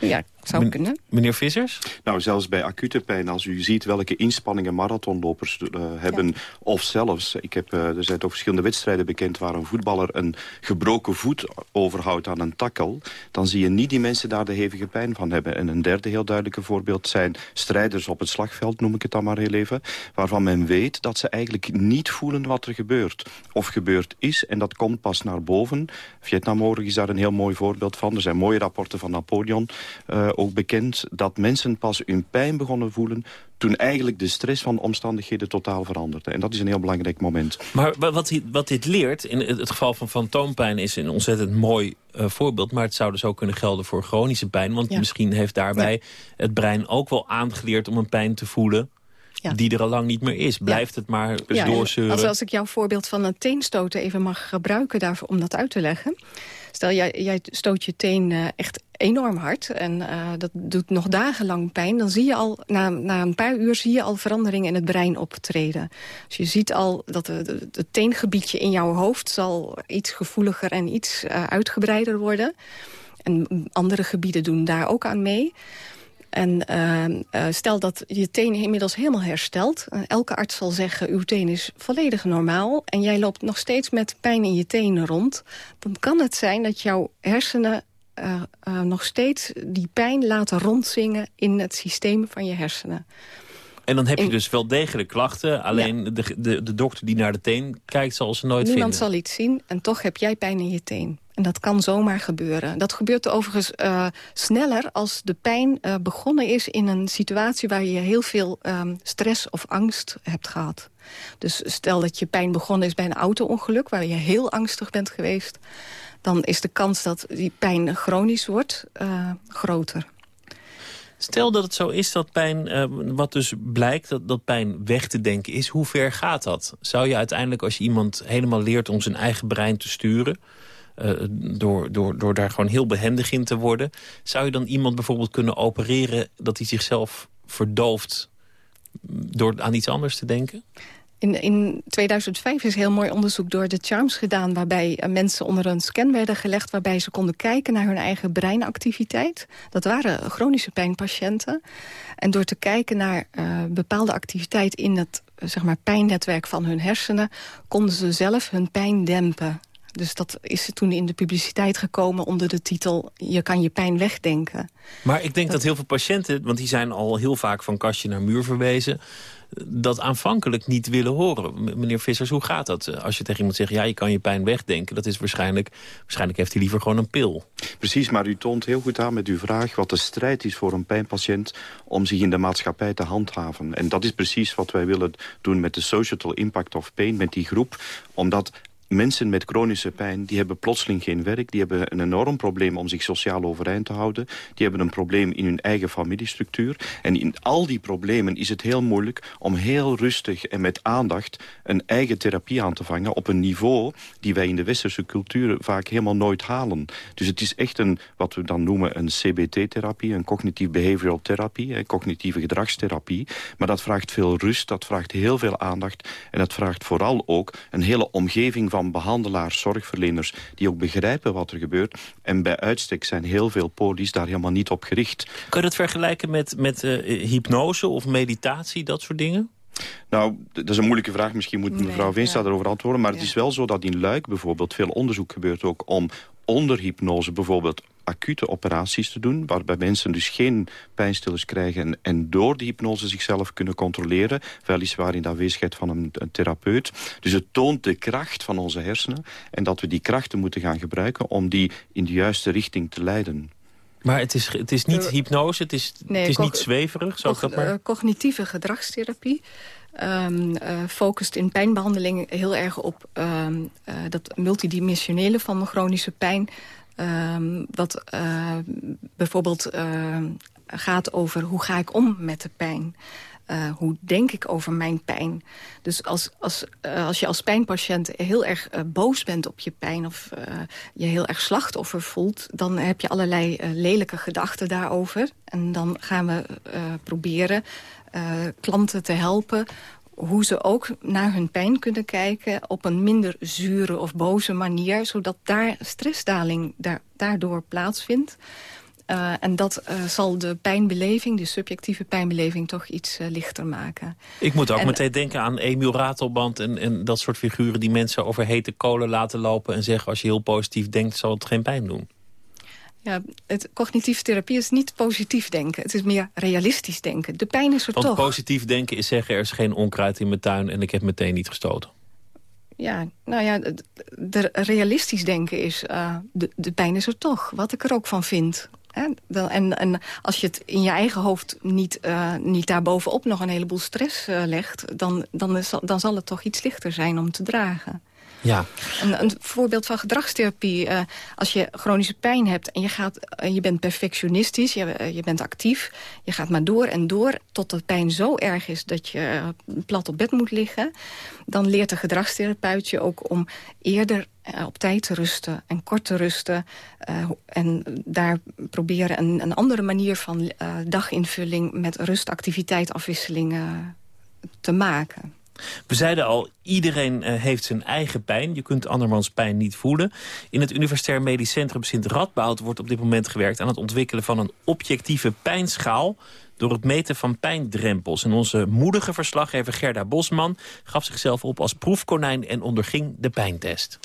ja, zou kunnen. Meneer Vissers? Nou, zelfs bij acute pijn, als u ziet welke inspanningen marathonlopers uh, hebben... of zelfs, ik heb, uh, er zijn toch verschillende wedstrijden bekend... waar een voetballer een gebroken voet overhoudt aan een takkel... dan zie je niet die mensen daar de hevige pijn van hebben. En een derde heel duidelijke voorbeeld zijn strijders op het slagveld... noem ik het dan maar heel even, waarvan men weet dat ze eigenlijk niet voelen wat er gebeurt. Of gebeurd is, en dat komt pas naar boven. Vietnamoorlog is daar een heel mooi voorbeeld van. Er zijn mooie rapporten van Napoleon... Uh, ook bekend dat mensen pas hun pijn begonnen voelen toen eigenlijk de stress van omstandigheden totaal veranderde. En dat is een heel belangrijk moment. Maar wat, wat dit leert, in het geval van fantoompijn... is een ontzettend mooi uh, voorbeeld. Maar het zou dus ook kunnen gelden voor chronische pijn. Want ja. misschien heeft daarbij ja. het brein ook wel aangeleerd om een pijn te voelen... Ja. die er al lang niet meer is. Blijft het maar ja, doorzeuren. Als, als ik jouw voorbeeld van een teenstoten even mag gebruiken daarvoor, om dat uit te leggen. Stel, jij, jij stoot je teen uh, echt enorm hard en uh, dat doet nog dagenlang pijn. Dan zie je al, na, na een paar uur zie je al veranderingen in het brein optreden. Dus je ziet al dat het teengebiedje in jouw hoofd zal iets gevoeliger en iets uh, uitgebreider worden. En andere gebieden doen daar ook aan mee. En uh, uh, stel dat je teen inmiddels helemaal herstelt. Elke arts zal zeggen, uw teen is volledig normaal... en jij loopt nog steeds met pijn in je tenen rond... dan kan het zijn dat jouw hersenen nog steeds die pijn laten rondzingen... in het systeem van je hersenen. En dan heb je dus wel degelijk klachten. Alleen ja. de, de, de dokter die naar de teen kijkt zal ze nooit Niemand vinden. zal iets zien en toch heb jij pijn in je teen. En dat kan zomaar gebeuren. Dat gebeurt overigens uh, sneller als de pijn uh, begonnen is... in een situatie waar je heel veel um, stress of angst hebt gehad. Dus stel dat je pijn begonnen is bij een auto-ongeluk... waar je heel angstig bent geweest... dan is de kans dat die pijn chronisch wordt uh, groter. Stel dat het zo is dat pijn, wat dus blijkt, dat, dat pijn weg te denken is. Hoe ver gaat dat? Zou je uiteindelijk, als je iemand helemaal leert om zijn eigen brein te sturen... Uh, door, door, door daar gewoon heel behendig in te worden... zou je dan iemand bijvoorbeeld kunnen opereren... dat hij zichzelf verdooft door aan iets anders te denken? In, in 2005 is heel mooi onderzoek door de Charms gedaan... waarbij eh, mensen onder een scan werden gelegd... waarbij ze konden kijken naar hun eigen breinactiviteit. Dat waren chronische pijnpatiënten. En door te kijken naar uh, bepaalde activiteit in het zeg maar, pijnnetwerk van hun hersenen... konden ze zelf hun pijn dempen. Dus dat is toen in de publiciteit gekomen onder de titel... je kan je pijn wegdenken. Maar ik denk dat, dat heel veel patiënten... want die zijn al heel vaak van kastje naar muur verwezen dat aanvankelijk niet willen horen. Meneer Vissers, hoe gaat dat? Als je tegen iemand zegt, ja, je kan je pijn wegdenken... dat is waarschijnlijk, waarschijnlijk heeft hij liever gewoon een pil. Precies, maar u toont heel goed aan met uw vraag... wat de strijd is voor een pijnpatiënt om zich in de maatschappij te handhaven. En dat is precies wat wij willen doen met de Social Impact of Pain, met die groep. Omdat mensen met chronische pijn die hebben plotseling geen werk. Die hebben een enorm probleem om zich sociaal overeind te houden. Die hebben een probleem in hun eigen familiestructuur. En in al die problemen is het heel moeilijk om heel rustig en met aandacht... een eigen therapie aan te vangen op een niveau... die wij in de westerse cultuur vaak helemaal nooit halen. Dus het is echt een, wat we dan noemen een CBT-therapie... een cognitief behavioral therapie, cognitieve gedragstherapie. Maar dat vraagt veel rust, dat vraagt heel veel aandacht... en dat vraagt vooral ook een hele omgeving van behandelaars, zorgverleners... die ook begrijpen wat er gebeurt. En bij uitstek zijn heel veel polies daar helemaal niet op gericht. Kun je dat vergelijken met, met uh, hypnose of meditatie, dat soort dingen? Nou, dat is een moeilijke vraag. Misschien moet mevrouw nee, Veenstra ja. erover antwoorden. Maar ja. het is wel zo dat in Luik bijvoorbeeld veel onderzoek gebeurt ook om onder hypnose bijvoorbeeld acute operaties te doen... waarbij mensen dus geen pijnstillers krijgen... en, en door die hypnose zichzelf kunnen controleren... weliswaar in de aanwezigheid van een, een, therapeut. Dus het toont de kracht van onze hersenen... en dat we die krachten moeten gaan gebruiken... om die in de juiste richting te leiden. Maar het is, het is niet hypnose, het is, nee, het is niet zweverig, zo dat maar? Cognitieve gedragstherapie. Um, uh, focust in pijnbehandeling heel erg op um, uh, dat multidimensionele van chronische pijn. Um, wat uh, bijvoorbeeld gaat over hoe ga ik om met de pijn. Uh, hoe denk ik over mijn pijn? Dus als, als, als je als pijnpatiënt heel erg boos bent op je pijn... of je heel erg slachtoffer voelt... dan heb je allerlei lelijke gedachten daarover. En dan gaan we proberen klanten te helpen hoe ze ook naar hun pijn kunnen kijken... op een minder zure of boze manier... zodat daar stressdaling daar, daardoor plaatsvindt. Uh, en dat uh, zal de pijnbeleving, de subjectieve pijnbeleving... toch iets uh, lichter maken. Ik moet ook en, meteen denken aan Emiel Ratelband... En, en dat soort figuren die mensen over hete kolen laten lopen... en zeggen als je heel positief denkt, zal het geen pijn doen. Ja, het cognitieve therapie is niet positief denken. Het is meer realistisch denken. De pijn is er Want toch. positief denken is zeggen... er is geen onkruid in mijn tuin en ik heb meteen niet gestoten. Ja, nou ja, de realistisch denken is... Uh, de, de pijn is er toch, wat ik er ook van vind. En, en als je het in je eigen hoofd niet, uh, niet daarbovenop nog een heleboel stress uh, legt... Dan, dan, is, dan zal het toch iets lichter zijn om te dragen. Ja. Een, voorbeeld van gedragstherapie. Uh, als je chronische pijn hebt en je, gaat, uh, je bent perfectionistisch, je, uh, je bent actief... je gaat maar door en door tot de pijn zo erg is dat je plat op bed moet liggen... dan leert de gedragstherapeut je ook om eerder op tijd te rusten en kort te rusten. En daar proberen een, een andere manier van daginvulling... met rustactiviteit afwisselingen te maken. We zeiden al, iedereen uh, heeft zijn eigen pijn. Je kunt andermans pijn niet voelen. In het Universitair Medisch Centrum Sint Radboud wordt op dit moment gewerkt... aan het ontwikkelen van een objectieve pijnschaal door het meten van pijndrempels. En onze moedige verslaggever Gerda Bosman gaf zichzelf op als proefkonijn... en onderging de pijntest.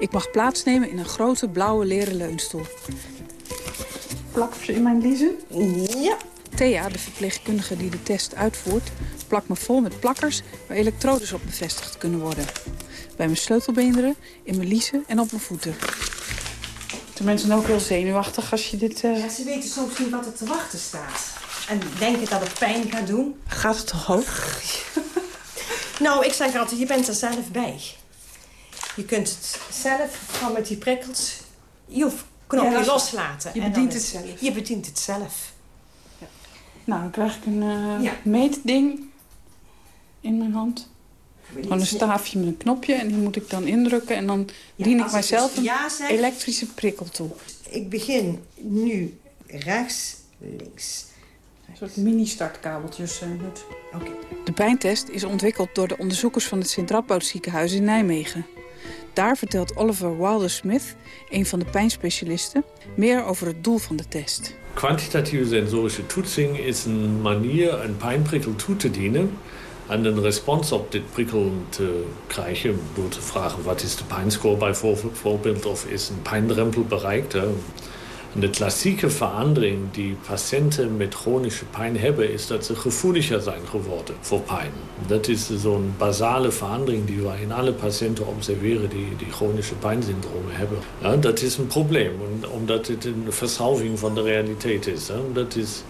Ik mag plaatsnemen in een grote blauwe leren leunstoel. Plak ze in mijn liezen? Ja. Thea, de verpleegkundige die de test uitvoert... plakt me vol met plakkers waar elektrodes op bevestigd kunnen worden. Bij mijn sleutelbeenderen, in mijn liezen en op mijn voeten. De mensen zijn ook heel zenuwachtig als je dit... Uh... Ja, ze weten soms niet wat er te wachten staat. En denken dat het pijn gaat doen. Gaat het toch ook? (laughs) nou, ik zeg altijd, je bent er zelf bij. Je kunt het zelf, van met die prikkels, je hoeft knopje ja, loslaten. Je bedient het zelf. Je bedient het zelf. Ja. Nou, dan krijg ik een uh, meetding in mijn hand. Gewoon een staafje met een knopje en die moet ik dan indrukken. En dan dien ik mijzelf dus een elektrische prikkel toe. Ik begin nu rechts, links. Een soort mini-startkabeltjes. Okay. De pijntest is ontwikkeld door de onderzoekers van het Sint-Radboud ziekenhuis in Nijmegen. Daar vertelt Oliver Wilder-Smith, een van de pijnspecialisten, meer over het doel van de test. Kwantitatieve sensorische toetsing is een manier een pijnprikkel toe te dienen en een respons op dit prikkel te krijgen door te vragen wat is de pijnscore bijvoorbeeld of is een pijndrempel bereikt. De klassieke verandering die patiënten met chronische pijn hebben, is dat ze gevoeliger zijn geworden voor pijn. Dat is zo'n basale verandering die we in alle patiënten observeren die, die chronische pijnsyndromen hebben. Ja, dat is een probleem, omdat het een verschuiving van de realiteit is. Hè. Dat is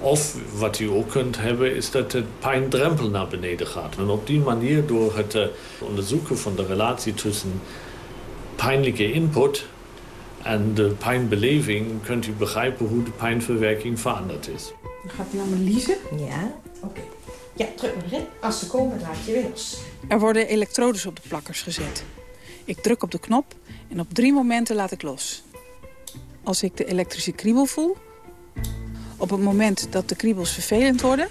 of wat u ook kunt hebben, is dat de pijndrempel naar beneden gaat. En op die manier, door het onderzoeken van de relatie tussen pijnlijke input en de pijnbeleving, kunt u begrijpen hoe de pijnverwerking veranderd is. Dan gaat u liezen. Ja, oké. Ja, druk maar erin. Als ze komen, laat je weer los. Er worden elektrodes op de plakkers gezet. Ik druk op de knop en op drie momenten laat ik los. Als ik de elektrische kriebel voel, op het moment dat de kriebels vervelend worden...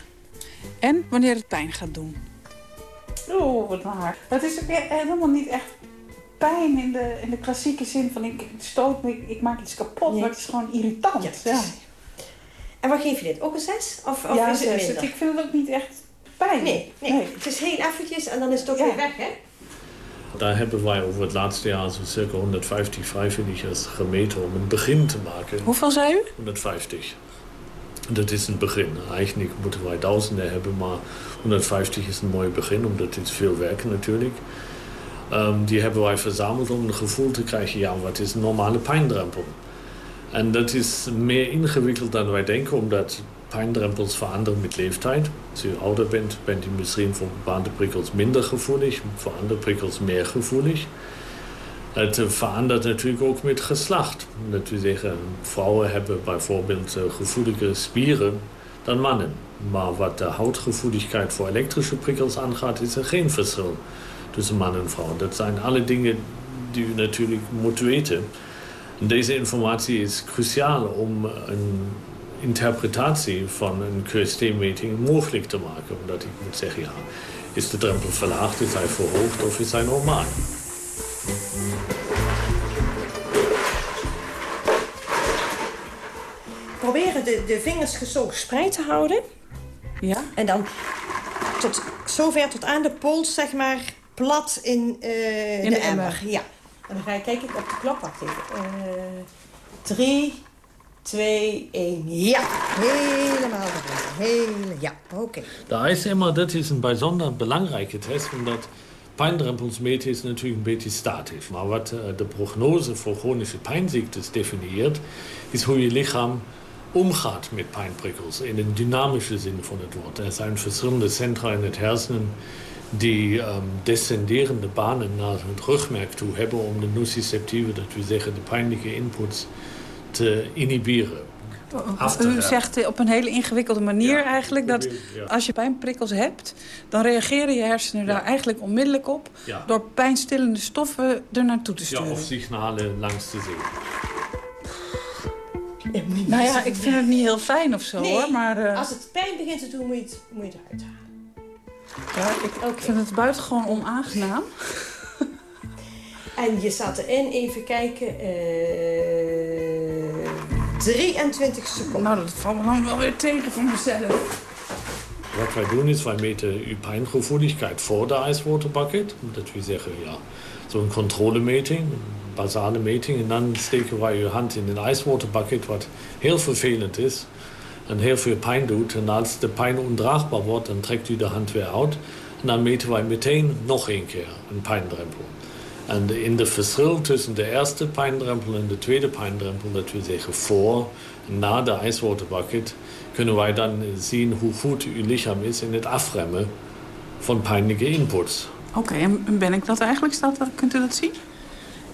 en wanneer het pijn gaat doen. Oeh, wat waar. Het is helemaal niet echt pijn in de, in de klassieke zin van ik stoot me, ik, maak iets kapot. Nee. Maar het is gewoon irritant. Ja. En wat geef je dit? Ook een zes? Of, of ja, is het zes. Ik vind het ook niet echt pijn. Nee, nee. het is heel eventjes en dan is het ook weer weg, hè? Daar hebben wij over het laatste jaar zo circa 150 vrijwilligers gemeten om een begin te maken. Hoeveel zei u? 150. Dat is een begin. Eigenlijk moeten wij duizenden hebben, maar 150 is een mooi begin, omdat dit veel werken natuurlijk. Um, die hebben wij verzameld om een gevoel te krijgen, ja, wat is een normale pijndrempel? En dat is meer ingewikkeld dan wij denken, omdat pijndrempels veranderen met leeftijd. Als je ouder bent, bent je misschien voor bepaalde prikkels minder gevoelig, voor andere prikkels meer gevoelig. Het verandert natuurlijk ook met geslacht. Dat zeggen, vrouwen hebben bijvoorbeeld eh, gevoelige spieren dan mannen. Maar wat de houtgevoeligheid voor elektrische prikkels aangaat, is er geen verschil tussen man en vrouw. Dat zijn alle dingen die u natuurlijk moet weten. En deze informatie is cruciaal om een interpretatie van een QST-meting mogelijk te maken. Omdat ik moet zeggen, ja, is de drempel verlaagd, is hij verhoogd of is hij normaal? Proberen de, de vingers zo gespreid te houden. Ja. En dan tot, zover tot aan de pols, zeg maar, plat in, uh, in de, emmer. Ja. En dan ga ik kijken op de klok. Wacht even. Uh, drie, twee, één. Ja, helemaal Hele, ja, oké. Okay. De ijsemmer, dat is een bijzonder belangrijke test, omdat pijndrempels meten is natuurlijk een beetje statisch. Maar wat uh, de prognose voor chronische pijnziektes definieert, is hoe je lichaam omgaat met pijnprikkels. In een dynamische zin van het woord. Er zijn verschillende centra in het hersenen die um, descenderende banen naar het rugmerk toe hebben om de nociceptieve, dat we zeggen de pijnlijke inputs, te inhiberen. U zegt op een hele ingewikkelde manier eigenlijk dat als je pijnprikkels hebt, dan reageren je hersenen daar eigenlijk onmiddellijk op door pijnstillende stoffen er naartoe te sturen. Ja, of signalen langs te zien. Nou ja, ik vind het niet heel fijn of zo hoor. Maar, uh... Als het pijn begint te doen, moet je het, moet je het eruit halen. Ja, ik vind het buitengewoon onaangenaam. en je zat erin, even kijken, uh, eh, 23 seconden. Nou, dat valt me dan wel weer tegen voor mezelf. Wat wij doen is, wij meten uw pijngevoeligheid voor de ijswaterbucket. Dat we zeggen, ja, zo'n controlemeting, een basale meting. En dan steken wij uw hand in een ijswaterbucket, wat heel vervelend is en heel veel pijn doet. En als de pijn ondraagbaar wordt, dan trekt u de hand weer uit. En dan meten wij meteen nog een keer een pijndrempel. En in de verschil tussen de eerste pijndrempel en de tweede pijndrempel, dat we zeggen voor Na de ijswaterbucket kunnen wij dan zien hoe goed uw lichaam is in het afremmen van pijnlijke inputs. Oké, en ben ik dat eigenlijk? Staat kunt u dat zien?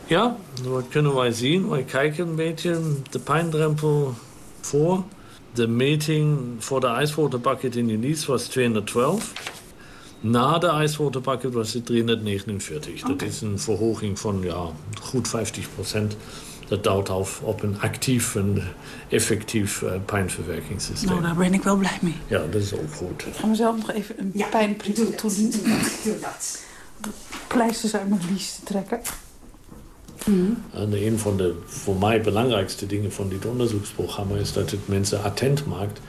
Ja, dat kunnen wij zien. Wij kijken een beetje de pijndrempel voor. De meting voor de ijswaterbucket in Elise was 212. Na de ijswaterbucket was het 349. Dat is een verhoging van ja, goed 50 procent. Dat duwt af op een actief en effectief uh, pijnverwerkingssysteem. Nou, daar ben ik wel blij mee. Ja, dat is ook goed. Ik ga mezelf nog even een ja, pijnprikkel toedoen. Doe dat. Pleisters uit mijn te trekken. Mm. En een van de voor mij belangrijkste dingen van dit onderzoeksprogramma is dat het mensen attent maakt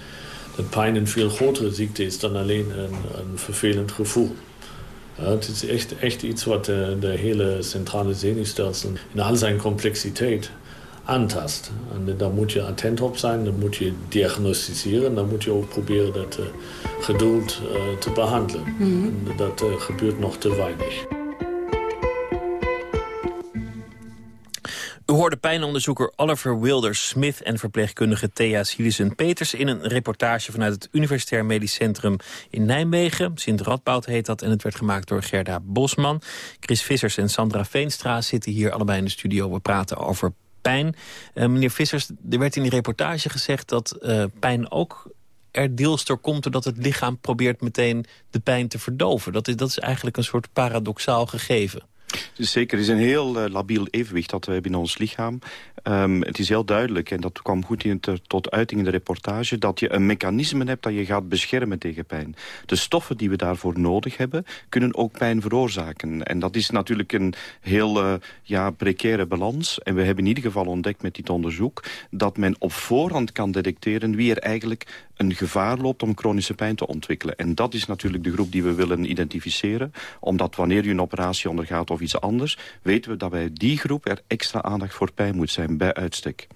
dat pijn een veel grotere ziekte is dan alleen een, een vervelend gevoel. Ja, het is echt, echt iets wat de, de hele centrale zenuwstelsel in al zijn complexiteit aantast. En daar moet je attent op zijn, dan moet je diagnosticeren, dan moet je ook proberen dat uh, geduld uh, te behandelen. Mm -hmm. dat uh, gebeurt nog te weinig. U hoorde pijnonderzoeker Oliver Wilders Smith en verpleegkundige Thea Silisen Peters in een reportage vanuit het Universitair Medisch Centrum in Nijmegen. Sint Radboud heet dat en het werd gemaakt door Gerda Bosman. Chris Vissers en Sandra Veenstra zitten hier allebei in de studio. We praten over pijn. Uh, meneer Vissers, er werd in die reportage gezegd dat uh, pijn ook er deels door komt doordat het lichaam probeert meteen de pijn te verdoven. Dat is, dat is eigenlijk een soort paradoxaal gegeven. Dus zeker, het is een heel uh, labiel evenwicht dat we hebben in ons lichaam. Um, het is heel duidelijk, en dat kwam goed in het, tot uiting in de reportage... dat je een mechanisme hebt dat je gaat beschermen tegen pijn. De stoffen die we daarvoor nodig hebben, kunnen ook pijn veroorzaken. En dat is natuurlijk een heel uh, ja, precaire balans. En we hebben in ieder geval ontdekt met dit onderzoek... dat men op voorhand kan detecteren wie er eigenlijk een gevaar loopt om chronische pijn te ontwikkelen. En dat is natuurlijk de groep die we willen identificeren. Omdat wanneer je een operatie ondergaat of iets anders... weten we dat bij die groep er extra aandacht voor pijn moet zijn bij uitstek.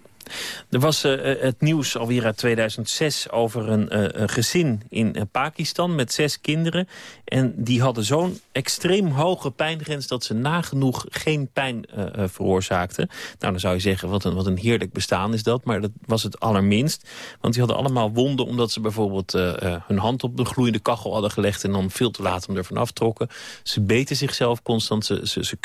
Er was uh, het nieuws alweer uit 2006 over een, uh, een gezin in Pakistan met zes kinderen. En die hadden zo'n extreem hoge pijngrens dat ze nagenoeg geen pijn veroorzaakten. Nou, dan zou je zeggen, wat een, wat een heerlijk bestaan is dat. Maar dat was het allerminst. Want die hadden allemaal wonden omdat ze bijvoorbeeld hun hand op de gloeiende kachel hadden gelegd... en dan veel te laat hem ervan aftrokken. Ze beten zichzelf constant, ze, ze, ze.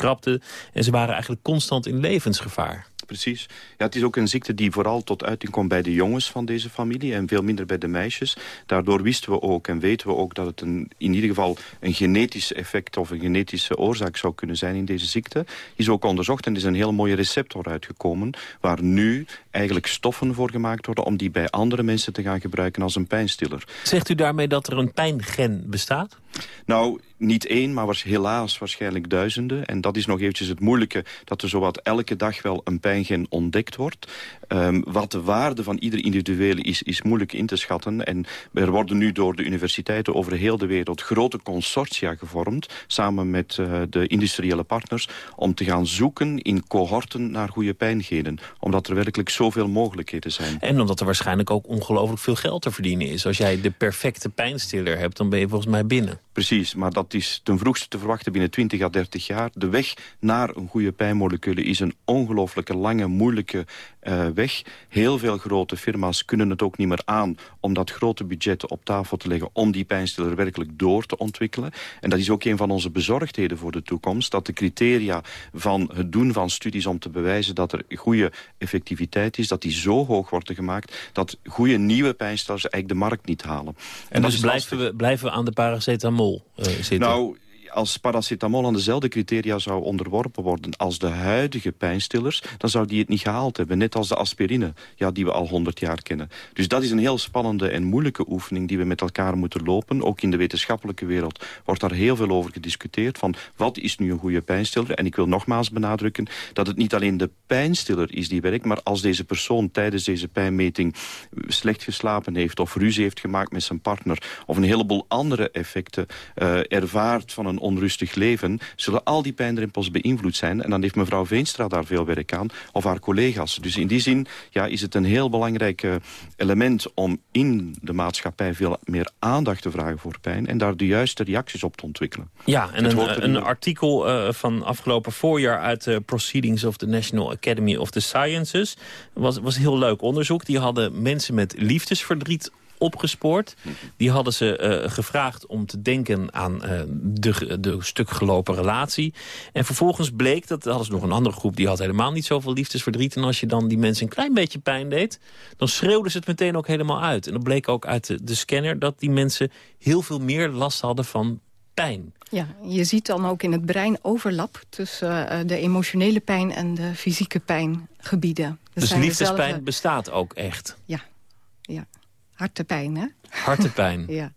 En ze waren eigenlijk constant in levensgevaar precies. Ja, het is ook een ziekte die vooral tot uiting komt bij de jongens van deze familie... en veel minder bij de meisjes. Daardoor wisten we ook en weten we ook dat het een, in ieder geval... een genetisch effect of een genetische oorzaak zou kunnen zijn in deze ziekte. Is ook onderzocht en is een heel mooie receptor uitgekomen... waar nu eigenlijk stoffen voor gemaakt worden... om die bij andere mensen te gaan gebruiken als een pijnstiller. Zegt u daarmee dat er een pijngen bestaat? Nou, niet één, maar was helaas waarschijnlijk duizenden. En dat is nog eventjes het moeilijke... dat er zowat elke dag wel een pijngen ontdekt wordt. Um, wat de waarde van ieder individuele is, is moeilijk in te schatten. En er worden nu door de universiteiten over heel de wereld... grote consortia gevormd, samen met uh, de industriële partners... om te gaan zoeken in cohorten naar goede pijngenen. Omdat er werkelijk zoveel mogelijkheden zijn. En omdat er waarschijnlijk ook ongelooflijk veel geld te verdienen is. Als jij de perfecte pijnstiller hebt, dan ben je volgens mij binnen. Precies, maar dat is ten vroegste te verwachten binnen 20 à 30 jaar. De weg naar een goede pijnmoleculen is een ongelooflijke lange, moeilijke uh, weg. Heel veel grote firma's kunnen het ook niet meer aan om dat grote budget op tafel te leggen om die pijnstiller werkelijk door te ontwikkelen. En dat is ook een van onze bezorgdheden voor de toekomst. Dat de criteria van het doen van studies om te bewijzen dat er goede effectiviteit is, dat die zo hoog worden gemaakt dat goede nieuwe pijnstillers eigenlijk de markt niet halen. En, en dus blijven we, blijven we aan de paracetamol uh, zitten? Nou, als paracetamol aan dezelfde criteria zou onderworpen worden als de huidige pijnstillers, dan zou die het niet gehaald hebben. Net als de aspirine, ja, die we al 100 jaar kennen. Dus dat is een heel spannende en moeilijke oefening die we met elkaar moeten lopen. Ook in de wetenschappelijke wereld wordt daar heel veel over gediscuteerd. Van wat is nu een goede pijnstiller? En ik wil nogmaals benadrukken dat het niet alleen de pijnstiller is die werkt, maar als deze persoon tijdens deze pijnmeting slecht geslapen heeft of ruzie heeft gemaakt met zijn partner of een heleboel andere effecten uh, ervaart van een onrustig leven... zullen al die pijndrempels beïnvloed zijn. En dan heeft mevrouw Veenstra daar veel werk aan, of haar collega's. Dus in die zin ja, is het een heel belangrijk uh, element... om in de maatschappij veel meer aandacht te vragen voor pijn... en daar de juiste reacties op te ontwikkelen. Ja, en een, een, artikel uh, van afgelopen voorjaar... uit de Proceedings of the National Academy of the Sciences... was, was heel leuk onderzoek. Die hadden mensen met liefdesverdriet opgespoord. Die hadden ze uh, gevraagd om te denken aan uh, de, de stuk gelopen relatie. En vervolgens bleek, dat hadden ze nog een andere groep... die had helemaal niet zoveel liefdesverdriet. En als je dan die mensen een klein beetje pijn deed... dan schreeuwden ze het meteen ook helemaal uit. En dat bleek ook uit de, de scanner dat die mensen heel veel meer last hadden van pijn. Ja, je ziet dan ook in het brein overlap tussen uh, de emotionele pijn en de fysieke pijngebieden. Dus liefdespijn dezelfde... bestaat ook echt? Ja, ja. Hartepijn, hè? Hartepijn. (laughs) ja.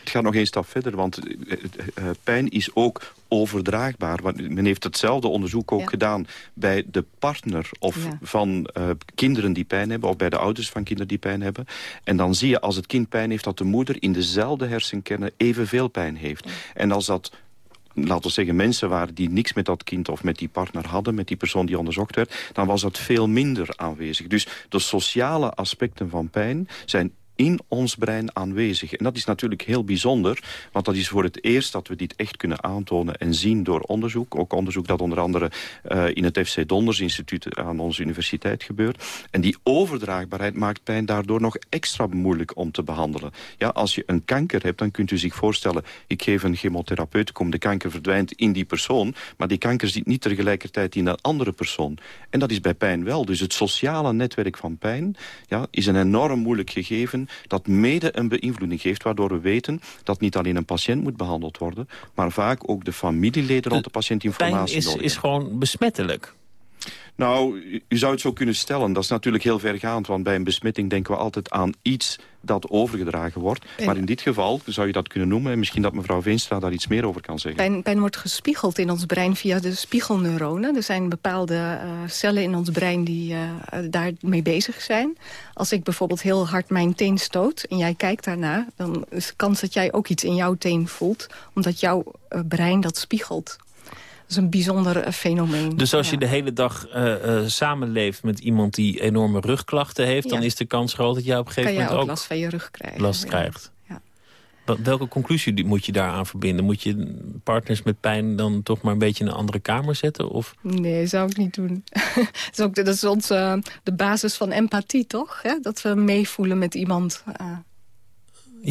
Het gaat nog één stap verder, want uh, pijn is ook overdraagbaar. Want men heeft hetzelfde onderzoek ook gedaan bij de partner of ja. van uh, kinderen die pijn hebben... of bij de ouders van kinderen die pijn hebben. En dan zie je als het kind pijn heeft dat de moeder in dezelfde hersenkernen evenveel pijn heeft. Ja. En als dat laten we zeggen, mensen waren die niks met dat kind of met die partner hadden, met die persoon die onderzocht werd, dan was dat veel minder aanwezig. Dus de sociale aspecten van pijn zijn in ons brein aanwezig. En dat is natuurlijk heel bijzonder, want dat is voor het eerst dat we dit echt kunnen aantonen en zien door onderzoek. Ook onderzoek dat onder andere uh, in het FC Donders Instituut aan onze universiteit gebeurt. En die overdraagbaarheid maakt pijn daardoor nog extra moeilijk om te behandelen. Ja, als je een kanker hebt, dan kunt u zich voorstellen, ik geef een chemotherapeuticum, de kanker verdwijnt in die persoon, maar die kanker zit niet tegelijkertijd in een andere persoon. En dat is bij pijn wel. Dus het sociale netwerk van pijn ja, is een enorm moeilijk gegeven dat mede een beïnvloeding geeft... waardoor we weten dat niet alleen een patiënt moet behandeld worden... maar vaak ook de familieleden rond de patiënt informatie pijn is, nodig is gewoon besmettelijk. Nou, u zou het zo kunnen stellen. Dat is natuurlijk heel vergaand, want bij een besmetting denken we altijd aan iets dat overgedragen wordt. Maar in dit geval zou je dat kunnen noemen. En misschien dat mevrouw Veenstra daar iets meer over kan zeggen. Pijn, pijn wordt gespiegeld in ons brein via de spiegelneuronen. Er zijn bepaalde uh, cellen in ons brein die uh, daarmee bezig zijn. Als ik bijvoorbeeld heel hard mijn teen stoot en jij kijkt daarna... dan is de kans dat jij ook iets in jouw teen voelt. Omdat jouw uh, brein dat spiegelt. Dat is een bijzonder fenomeen. Dus als je de hele dag uh, uh, samenleeft met iemand die enorme rugklachten heeft... Dan is de kans groot dat jij op een gegeven moment ook, ook last van je rug krijgen. Last ja. krijgt. Welke conclusie moet je daaraan verbinden? Moet je partners met pijn dan toch maar een beetje in een andere kamer zetten? Of? Nee, zou ik niet doen. (laughs) dat is, ook, dat is uh, de basis van empathie, toch? Dat we meevoelen met iemand.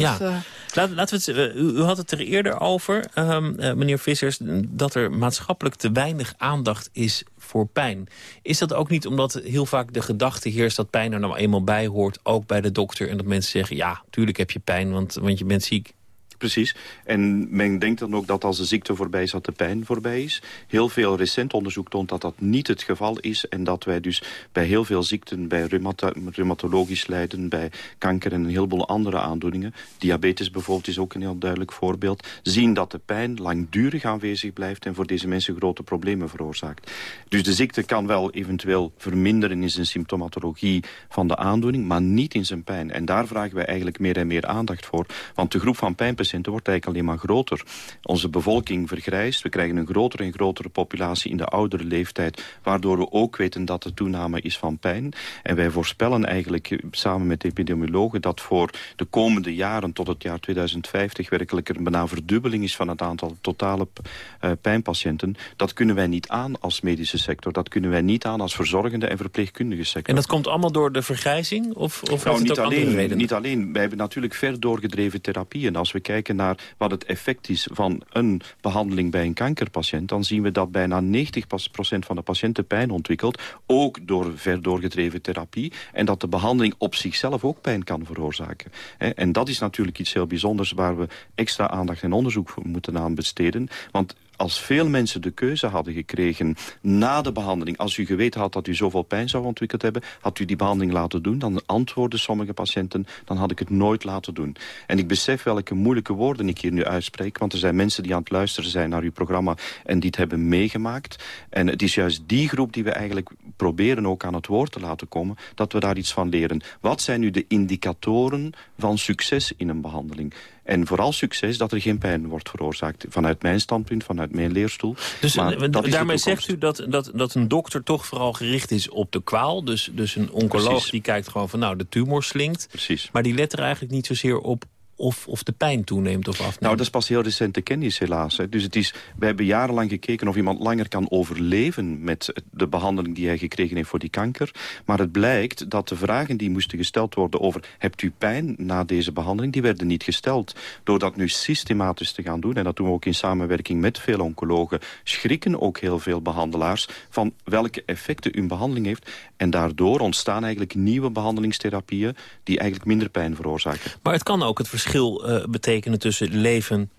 Ja, dus, uh... Laat, laten we het, u, u, had het er eerder over, um, uh, meneer Vissers... dat er maatschappelijk te weinig aandacht is voor pijn. Is dat ook niet omdat heel vaak de gedachte heerst... dat pijn er nou eenmaal bij hoort, ook bij de dokter... en dat mensen zeggen, ja, tuurlijk heb je pijn, want, want je bent ziek. Precies. En men denkt dan ook dat als de ziekte voorbij is, dat de pijn voorbij is. Heel veel recent onderzoek toont dat dat niet het geval is. En dat wij dus bij heel veel ziekten, bij reumatologisch lijden... bij kanker en een heleboel andere aandoeningen... diabetes bijvoorbeeld is ook een heel duidelijk voorbeeld... zien dat de pijn langdurig aanwezig blijft... en voor deze mensen grote problemen veroorzaakt. Dus de ziekte kan wel eventueel verminderen in zijn symptomatologie van de aandoening... maar niet in zijn pijn. En daar vragen wij eigenlijk meer en meer aandacht voor. Want de groep van pijnpatiënten wordt eigenlijk alleen maar groter. Onze bevolking vergrijst. We krijgen een grotere en grotere populatie in de oudere leeftijd. Waardoor we ook weten dat er toename is van pijn. En wij voorspellen eigenlijk samen met epidemiologen... dat voor de komende jaren tot het jaar 2050... werkelijk er bijna verdubbeling is van het aantal totale uh, pijnpatiënten. Dat kunnen wij niet aan als medische sector. Dat kunnen wij niet aan als verzorgende en verpleegkundige sector. En dat komt allemaal door de vergrijzing? Of, of nou, niet, alleen, niet alleen. Wij hebben natuurlijk ver doorgedreven therapieën. Als we kijken kijken naar wat het effect is van een behandeling bij een kankerpatiënt... dan zien we dat bijna 90% van de patiënten pijn ontwikkelt... ook door ver doorgedreven therapie. En dat de behandeling op zichzelf ook pijn kan veroorzaken. En dat is natuurlijk iets heel bijzonders... waar we extra aandacht en onderzoek voor moeten aan besteden. Want als veel mensen de keuze hadden gekregen na de behandeling... als u geweten had dat u zoveel pijn zou ontwikkeld hebben... had u die behandeling laten doen, dan antwoorden sommige patiënten... dan had ik het nooit laten doen. En ik besef welke moeilijke woorden ik hier nu uitspreek... want er zijn mensen die aan het luisteren zijn naar uw programma... en die het hebben meegemaakt. En het is juist die groep die we eigenlijk proberen ook aan het woord te laten komen... dat we daar iets van leren. Wat zijn nu de indicatoren van succes in een behandeling? En vooral succes dat er geen pijn wordt veroorzaakt. Vanuit mijn standpunt, vanuit mijn leerstoel. Dus daarmee zegt u dat, dat, dat een dokter toch vooral gericht is op de kwaal. Dus, dus een oncoloog die kijkt gewoon van nou de tumor slinkt. Precies. Maar die let er eigenlijk niet zozeer op of, of de pijn toeneemt of afneemt? Nou, dat is pas heel recente kennis helaas. Hè. Dus het is, we hebben jarenlang gekeken of iemand langer kan overleven... met de behandeling die hij gekregen heeft voor die kanker. Maar het blijkt dat de vragen die moesten gesteld worden over... hebt u pijn na deze behandeling, die werden niet gesteld. Door dat nu systematisch te gaan doen... en dat doen we ook in samenwerking met veel oncologen... schrikken ook heel veel behandelaars van welke effecten uw behandeling heeft. En daardoor ontstaan eigenlijk nieuwe behandelingstherapieën... die eigenlijk minder pijn veroorzaken. Maar het kan ook het verschil verschil uh, betekenen tussen leven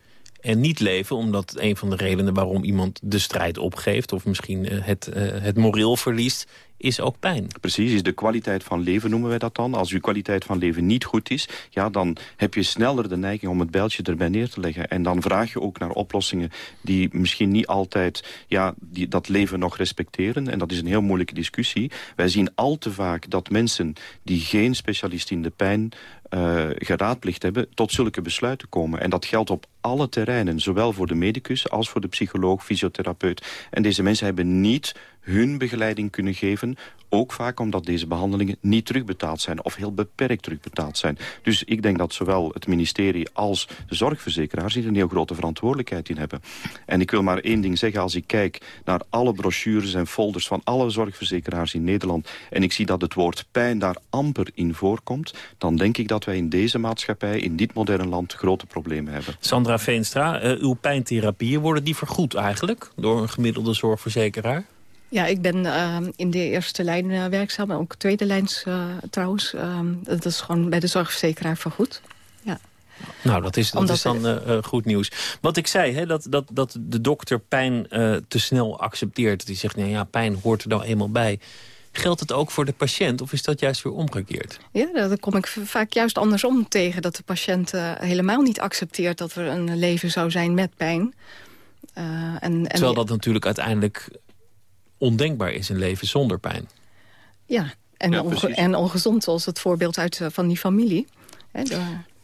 en niet leven. Omdat een van de redenen waarom iemand de strijd opgeeft... of misschien uh, het, uh, het moreel verliest, is ook pijn. Precies, is de kwaliteit van leven noemen wij dat dan. Als uw kwaliteit van leven niet goed is... Ja, dan heb je sneller de neiging om het bijltje erbij neer te leggen. En dan vraag je ook naar oplossingen die misschien niet altijd ja, die, dat leven nog respecteren. En dat is een heel moeilijke discussie. Wij zien al te vaak dat mensen die geen specialist in de pijn uh, geraadplicht hebben... tot zulke besluiten komen. En dat geldt op alle terreinen, zowel voor de medicus als voor de psycholoog, fysiotherapeut. En deze mensen hebben niet hun begeleiding kunnen geven. Ook vaak omdat deze behandelingen niet terugbetaald zijn... of heel beperkt terugbetaald zijn. Dus ik denk dat zowel het ministerie als de zorgverzekeraars... hier een heel grote verantwoordelijkheid in hebben. En ik wil maar één ding zeggen. Als ik kijk naar alle brochures en folders van alle zorgverzekeraars in Nederland... en ik zie dat het woord pijn daar amper in voorkomt... dan denk ik dat wij in deze maatschappij, in dit moderne land... grote problemen hebben. Sandra Veenstra, uh, uw pijntherapieën, worden die vergoed eigenlijk... door een gemiddelde zorgverzekeraar? Ja, ik ben uh, in de eerste lijn uh, werkzaam, ook tweede lijns uh, trouwens. Ehm, dat is gewoon bij de zorgverzekeraar vergoed. Ja. Nou, dat is, dat is dan goed nieuws. Wat ik zei, hè, dat, dat, dat de dokter pijn te snel accepteert. Die zegt, nee, ja, pijn hoort er nou eenmaal bij. Geldt het ook voor de patiënt of is dat juist weer omgekeerd? Ja, daar kom ik vaak juist andersom tegen. Dat de patiënt helemaal niet accepteert dat er een leven zou zijn met pijn. en, en Terwijl dat natuurlijk uiteindelijk ondenkbaar is een leven zonder pijn. Ja, en, en ongezond zoals het voorbeeld uit eh, van die familie.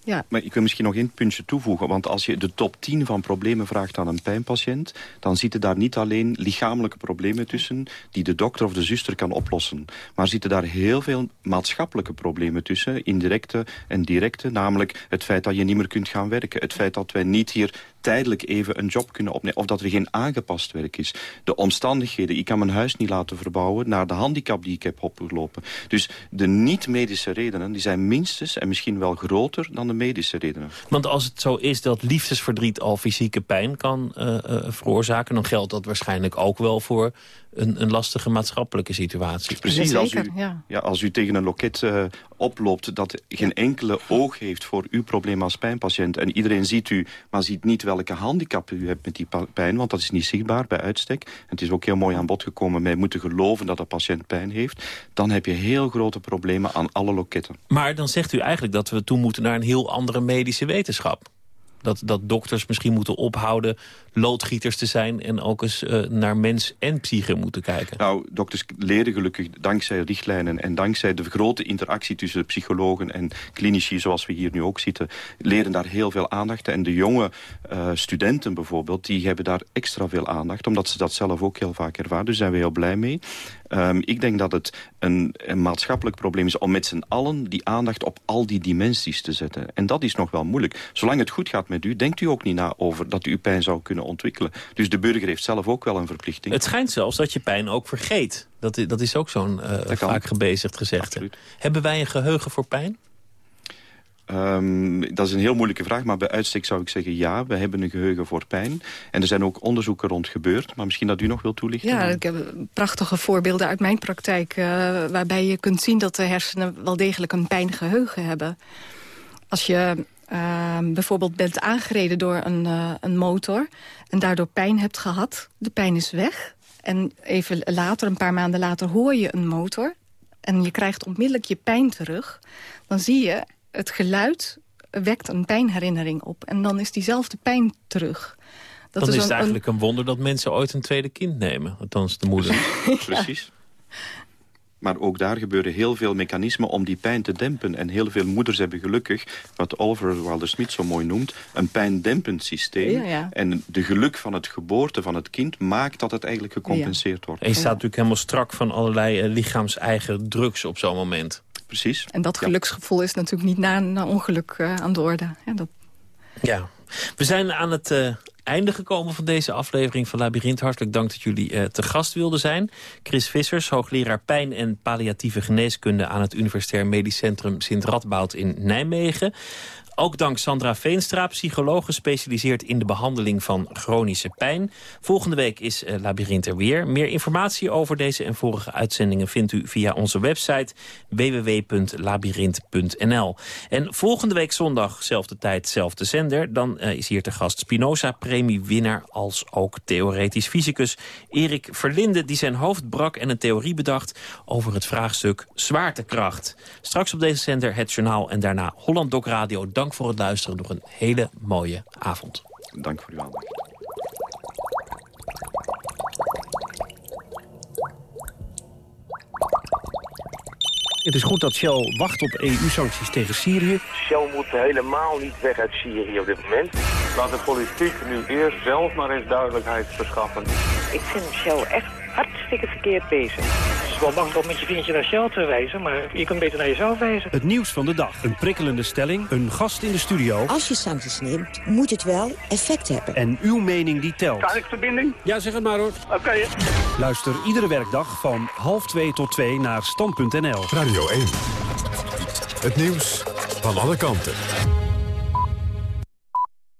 Ja. Maar ik wil misschien nog één puntje toevoegen. Want als je de top 10 van problemen vraagt aan een pijnpatiënt... dan zitten daar niet alleen lichamelijke problemen tussen... die de dokter of de zuster kan oplossen. Maar zitten daar heel veel maatschappelijke problemen tussen. Indirecte en directe. Namelijk het feit dat je niet meer kunt gaan werken. Het feit dat wij niet hier tijdelijk even een job kunnen opnemen. Of dat er geen aangepast werk is. De omstandigheden. Ik kan mijn huis niet laten verbouwen naar de handicap die ik heb opgelopen. Dus de niet-medische redenen die zijn minstens en misschien wel groter dan de medische redenen. Want als het zo is dat liefdesverdriet al fysieke pijn kan uh, uh, veroorzaken... dan geldt dat waarschijnlijk ook wel voor een, een lastige maatschappelijke situatie. Precies, als u, ja. als u tegen een loket uh, oploopt dat geen enkele oog heeft voor uw probleem als pijnpatiënt... en iedereen ziet u, maar ziet niet welke handicap u hebt met die pijn... want dat is niet zichtbaar bij uitstek. En het is ook heel mooi aan bod gekomen... wij moeten geloven dat de patiënt pijn heeft... dan heb je heel grote problemen aan alle loketten. Maar dan zegt u eigenlijk dat we toe moeten naar een heel andere medische wetenschap. Dat, dat dokters misschien moeten ophouden loodgieters te zijn... en ook eens uh, naar mens en psyche moeten kijken. Nou, dokters leren gelukkig dankzij richtlijnen... en dankzij de grote interactie tussen psychologen en klinici... zoals we hier nu ook zitten, leren daar heel veel aandacht. En de jonge uh, studenten bijvoorbeeld, die hebben daar extra veel aandacht... omdat ze dat zelf ook heel vaak ervaren. Dus zijn we heel blij mee. Um, ik denk dat het een, een, maatschappelijk probleem is om met z'n allen die aandacht op al die dimensies te zetten. En dat is nog wel moeilijk. Zolang het goed gaat met u, denkt u ook niet na over dat u pijn zou kunnen ontwikkelen. Dus de burger heeft zelf ook wel een verplichting. Het schijnt zelfs dat je pijn ook vergeet. Dat, dat is ook zo'n uh, vaak gebezigd gezegde. Hebben wij een geheugen voor pijn? Um, dat is een heel moeilijke vraag, maar bij uitstek zou ik zeggen ja. We hebben een geheugen voor pijn. En er zijn ook onderzoeken rond gebeurd. Maar misschien dat u nog wilt toelichten. Ja, ik heb prachtige voorbeelden uit mijn praktijk... Uh, waarbij je kunt zien dat de hersenen wel degelijk een pijngeheugen hebben. Als je ehm, bijvoorbeeld bent aangereden door een, een motor... en daardoor pijn hebt gehad, de pijn is weg... en even later, een paar maanden later, hoor je een motor... en je krijgt onmiddellijk je pijn terug... dan zie je, het geluid wekt een pijnherinnering op. En dan is diezelfde pijn terug. Dat dan is, het eigenlijk een... wonder dat mensen ooit een tweede kind nemen. Althans, de moeder. (laughs) Precies. Maar ook daar gebeuren heel veel mechanismen om die pijn te dempen. En heel veel moeders hebben gelukkig, wat Oliver Wilder-Smith zo mooi noemt... een pijndempend systeem. En de geluk van het geboorte van het kind maakt dat het eigenlijk gecompenseerd wordt. En je staat natuurlijk helemaal strak van allerlei uh, lichaams-eigen drugs op zo'n moment. Precies. En dat geluksgevoel is natuurlijk niet na een ongeluk uh, aan de orde. Ja, dat... ja, we zijn aan het uh, einde gekomen van deze aflevering van Labyrinth. Hartelijk dank dat jullie uh, te gast wilden zijn. Chris Vissers, hoogleraar pijn en palliatieve geneeskunde... aan het Universitair Medisch Centrum Sint Radboud in Nijmegen. Ook dank Sandra Veenstra, psycholoog gespecialiseerd in de behandeling van chronische pijn. Volgende week is uh, Labyrinth er weer. Meer informatie over deze en vorige uitzendingen vindt u via onze website www.labyrinth.nl. En volgende week zondag, zelfde tijd, zelfde zender, dan uh, is hier te gast Spinoza premiewinnaar als ook theoretisch fysicus Erik Verlinde, die zijn hoofd brak en een theorie bedacht over het vraagstuk zwaartekracht. Straks op deze zender het journaal en daarna Holland Doc Radio dank voor het luisteren. Nog een hele mooie avond. Dank voor uw aandacht. Het is goed dat Shell wacht op EU-sancties tegen Syrië. Shell moet helemaal niet weg uit Syrië op dit moment. Laat de politiek nu eerst zelf maar eens duidelijkheid verschaffen. Ik vind Shell echt hartstikke verkeerd bezig. Het is wel makkelijk om met je vingertje naar Shell te wijzen, maar je kunt beter naar jezelf wijzen. Het nieuws van de dag. Een prikkelende stelling, een gast in de studio. Als je sancties neemt, moet het wel effect hebben. En uw mening die telt. Kan ik verbinding? Ja, zeg het maar hoor. Oké. Luister iedere werkdag van half 2 tot 2 naar stand.nl. Radio 1. Het nieuws van alle kanten.